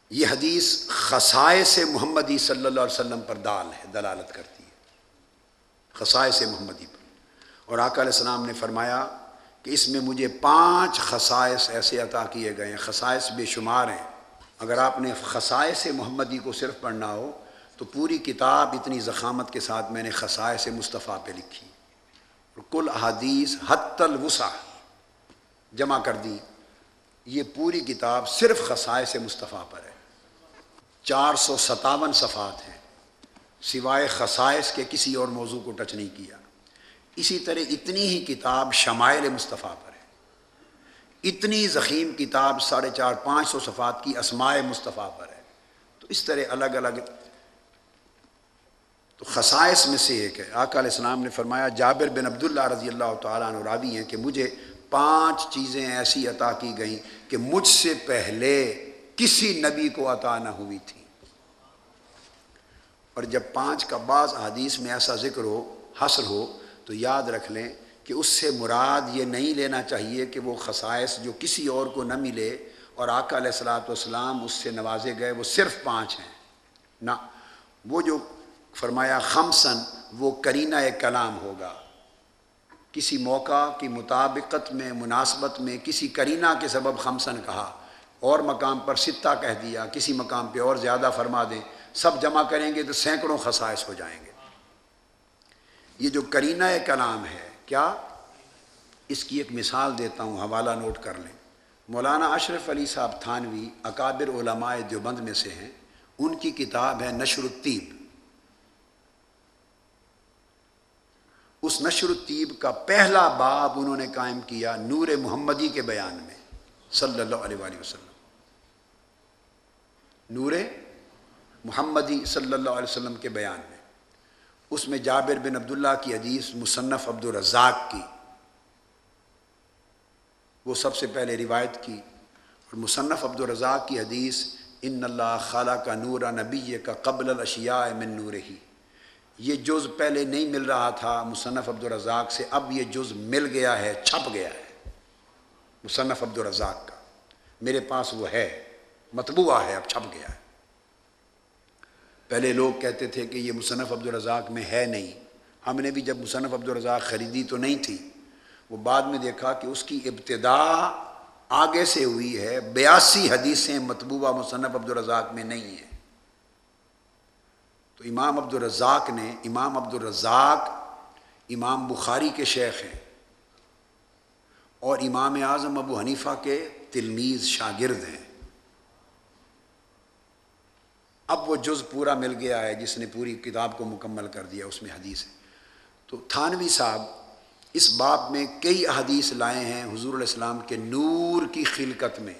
یہ حدیث خسائے سے محمدی صلی اللہ علیہ وسلم پر دال ہے، دلالت کرتی ہے۔ خسائے سے محمدی پر۔ اور آقا علیہ السلام نے فرمایا کہ اس میں مجھے پانچ خصائص ایسے عطا کیے گئے ہیں خصائص بے شمار ہیں۔ اگر آپ نے خسائے سے محمدی کو صرف پڑھنا ہو تو پوری کتاب اتنی زخامت کے ساتھ میں نے خسائے سے مصطفیٰ پہ لکھی۔ اور کل احادیث حت الوسع جمع کر دی۔ یہ پوری کتاب صرف خسائے سے مصطفیٰ پر ہے۔ چار سو ستاون صفحات ہیں۔ سوائے خصائص کے کسی اور موضوع کو ٹچ نہیں کیا۔ اسی طرح اتنی ہی کتاب شمائل مصطفیٰ پر ہے۔ اتنی زخیم کتاب ساڑھے چار پانچ سو صفحات کی اسماء مصطفیٰ پر ہے۔ تو اس طرح الگ الگ تو خصائص میں سے ایک ہے۔ آقا علیہ السلام نے فرمایا، جابر بن عبداللہ رضی اللہ تعالیٰ عنہ راوی ہیں کہ مجھے پانچ چیزیں ایسی عطا کی گئیں کہ مجھ سے پہلے کسی نبی کو عطا نہ ہوئی تھی۔ اور جب پانچ کا بعض حدیث میں ایسا ذکر ہو، حصر ہو، تو یاد رکھ لیں کہ اس سے مراد یہ نہیں لینا چاہیے کہ وہ خصائص جو کسی اور کو نہ ملے اور آقا علیہ السلاۃ والسلام اس سے نوازے گئے، وہ صرف پانچ ہیں۔ نہ، وہ جو فرمایا خمسن وہ کرینہ کلام ہوگا۔ کسی موقع کی مطابقت میں، مناسبت میں، کسی کرینہ کے سبب خمسن کہا۔ اور مقام پر ستہ کہہ دیا، کسی مقام پہ اور زیادہ فرما دیں سب جمع کریں گے تو سینکڑوں خصائص ہو جائیں گے۔ یہ جو کرینہ کلام ہے، کیا؟ اس کی ایک مثال دیتا ہوں، حوالہ نوٹ کر لیں۔ مولانا اشرف علی صاحب تھانوی اکابر علماء دیوبند میں سے ہیں۔ ان کی کتاب ہے نشر الطیب۔ اس نشر الطیب کا پہلا باب انہوں نے قائم کیا نور محمدی کے بیان میں، صلی اللہ علیہ وآلہ وسلم۔ نور محمدی صلی اللہ علیہ وسلم کے بیان میں۔ اس میں جابر بن عبداللہ کی حدیث مصنف عبد الرزاق کی۔ وہ سب سے پہلے روایت کی۔ اور مصنف عبد الرزاق کی حدیث، ان اللہ خالہ کا نور نبی کا قبل الاشیاء من نور ہی یہ جز پہلے نہیں مل رہا تھا مصنف عبد الرزاق سے، اب یہ جز مل گیا ہے، چھپ گیا ہے۔ مصنف عبد الرزاق کا۔ میرے پاس وہ ہے۔ مطبوعہ ہے، اب چھپ گیا ہے۔ پہلے لوگ کہتے تھے کہ یہ مصنف عبدالرزاق میں ہے نہیں۔ ہم نے بھی جب مصنف عبدالرزاق خریدی تو نہیں تھی۔ وہ بعد میں دیکھا کہ اس کی ابتدا آگے سے ہوئی ہے۔ بیاسی حدیثیں مطبوبہ مصنف عبدالرزاق میں نہیں ہیں۔ تو امام عبدالرزاق نے، امام عبدالرزاق امام بخاری کے شیخ ہیں۔ اور امام اعظم ابو حنیفہ کے تلمیز شاگرد ہیں۔ اب وہ جز پورا مل گیا ہے جس نے پوری کتاب کو مکمل کر دیا، اس میں حدیث ہے۔ تو تھانوی صاحب، اس باب میں کئی حدیث لائے ہیں حضور علیہ السلام کے نور کی خلقت میں۔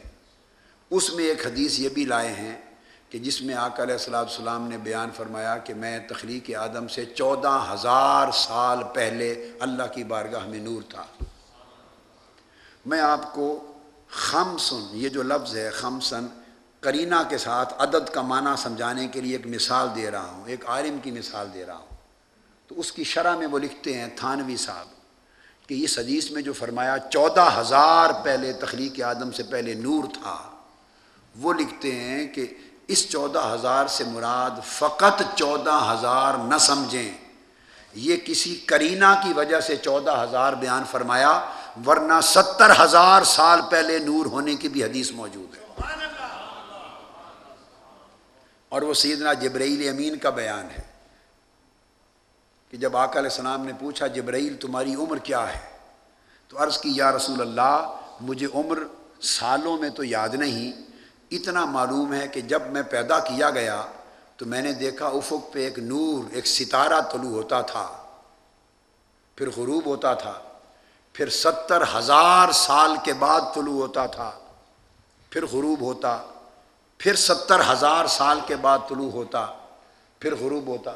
اس میں ایک حدیث یہ بھی لائے ہیں کہ جس میں آقا علیہ السلام السلام نے بیان فرمایا کہ میں تخلیق آدم سے چودہ ہزار سال پہلے اللہ کی بارگاہ میں نور تھا۔ میں آپ کو خمسن، یہ جو لفظ ہے خمسن کرینہ کے ساتھ عدد کا معنی سمجھانے کے لیے ایک مثال دے رہا ہوں، ایک عالم کی مثال دے رہا ہوں۔ تو اس کی شرح میں وہ لکھتے ہیں تھانوی صاحب کہ اس حدیث میں جو فرمایا، چودہ ہزار پہلے تخلیق آدم سے پہلے نور تھا، وہ لکھتے ہیں کہ اس چودہ ہزار سے مراد فقط چودہ ہزار نہ سمجھیں۔ یہ کسی کرینہ کی وجہ سے چودہ ہزار بیان فرمایا، ورنہ ستر ہزار سال پہلے نور ہونے کی بھی حدیث موجود ہے۔ اور وہ سیدنا جبرائیل امین کا بیان ہے کہ جب آقا علیہ السلام نے پوچھا جبرائیل تمہاری عمر کیا ہے تو عرض کی یا رسول اللہ، مجھے عمر سالوں میں تو یاد نہیں، اتنا معلوم ہے کہ جب میں پیدا کیا گیا تو میں نے دیکھا افق پہ ایک نور، ایک ستارہ طلوع ہوتا تھا، پھر غروب ہوتا تھا، پھر ستر ہزار سال کے بعد طلوع ہوتا تھا، پھر غروب ہوتا۔ پھر ستر ہزار سال کے بعد طلوع ہوتا پھر غروب ہوتا۔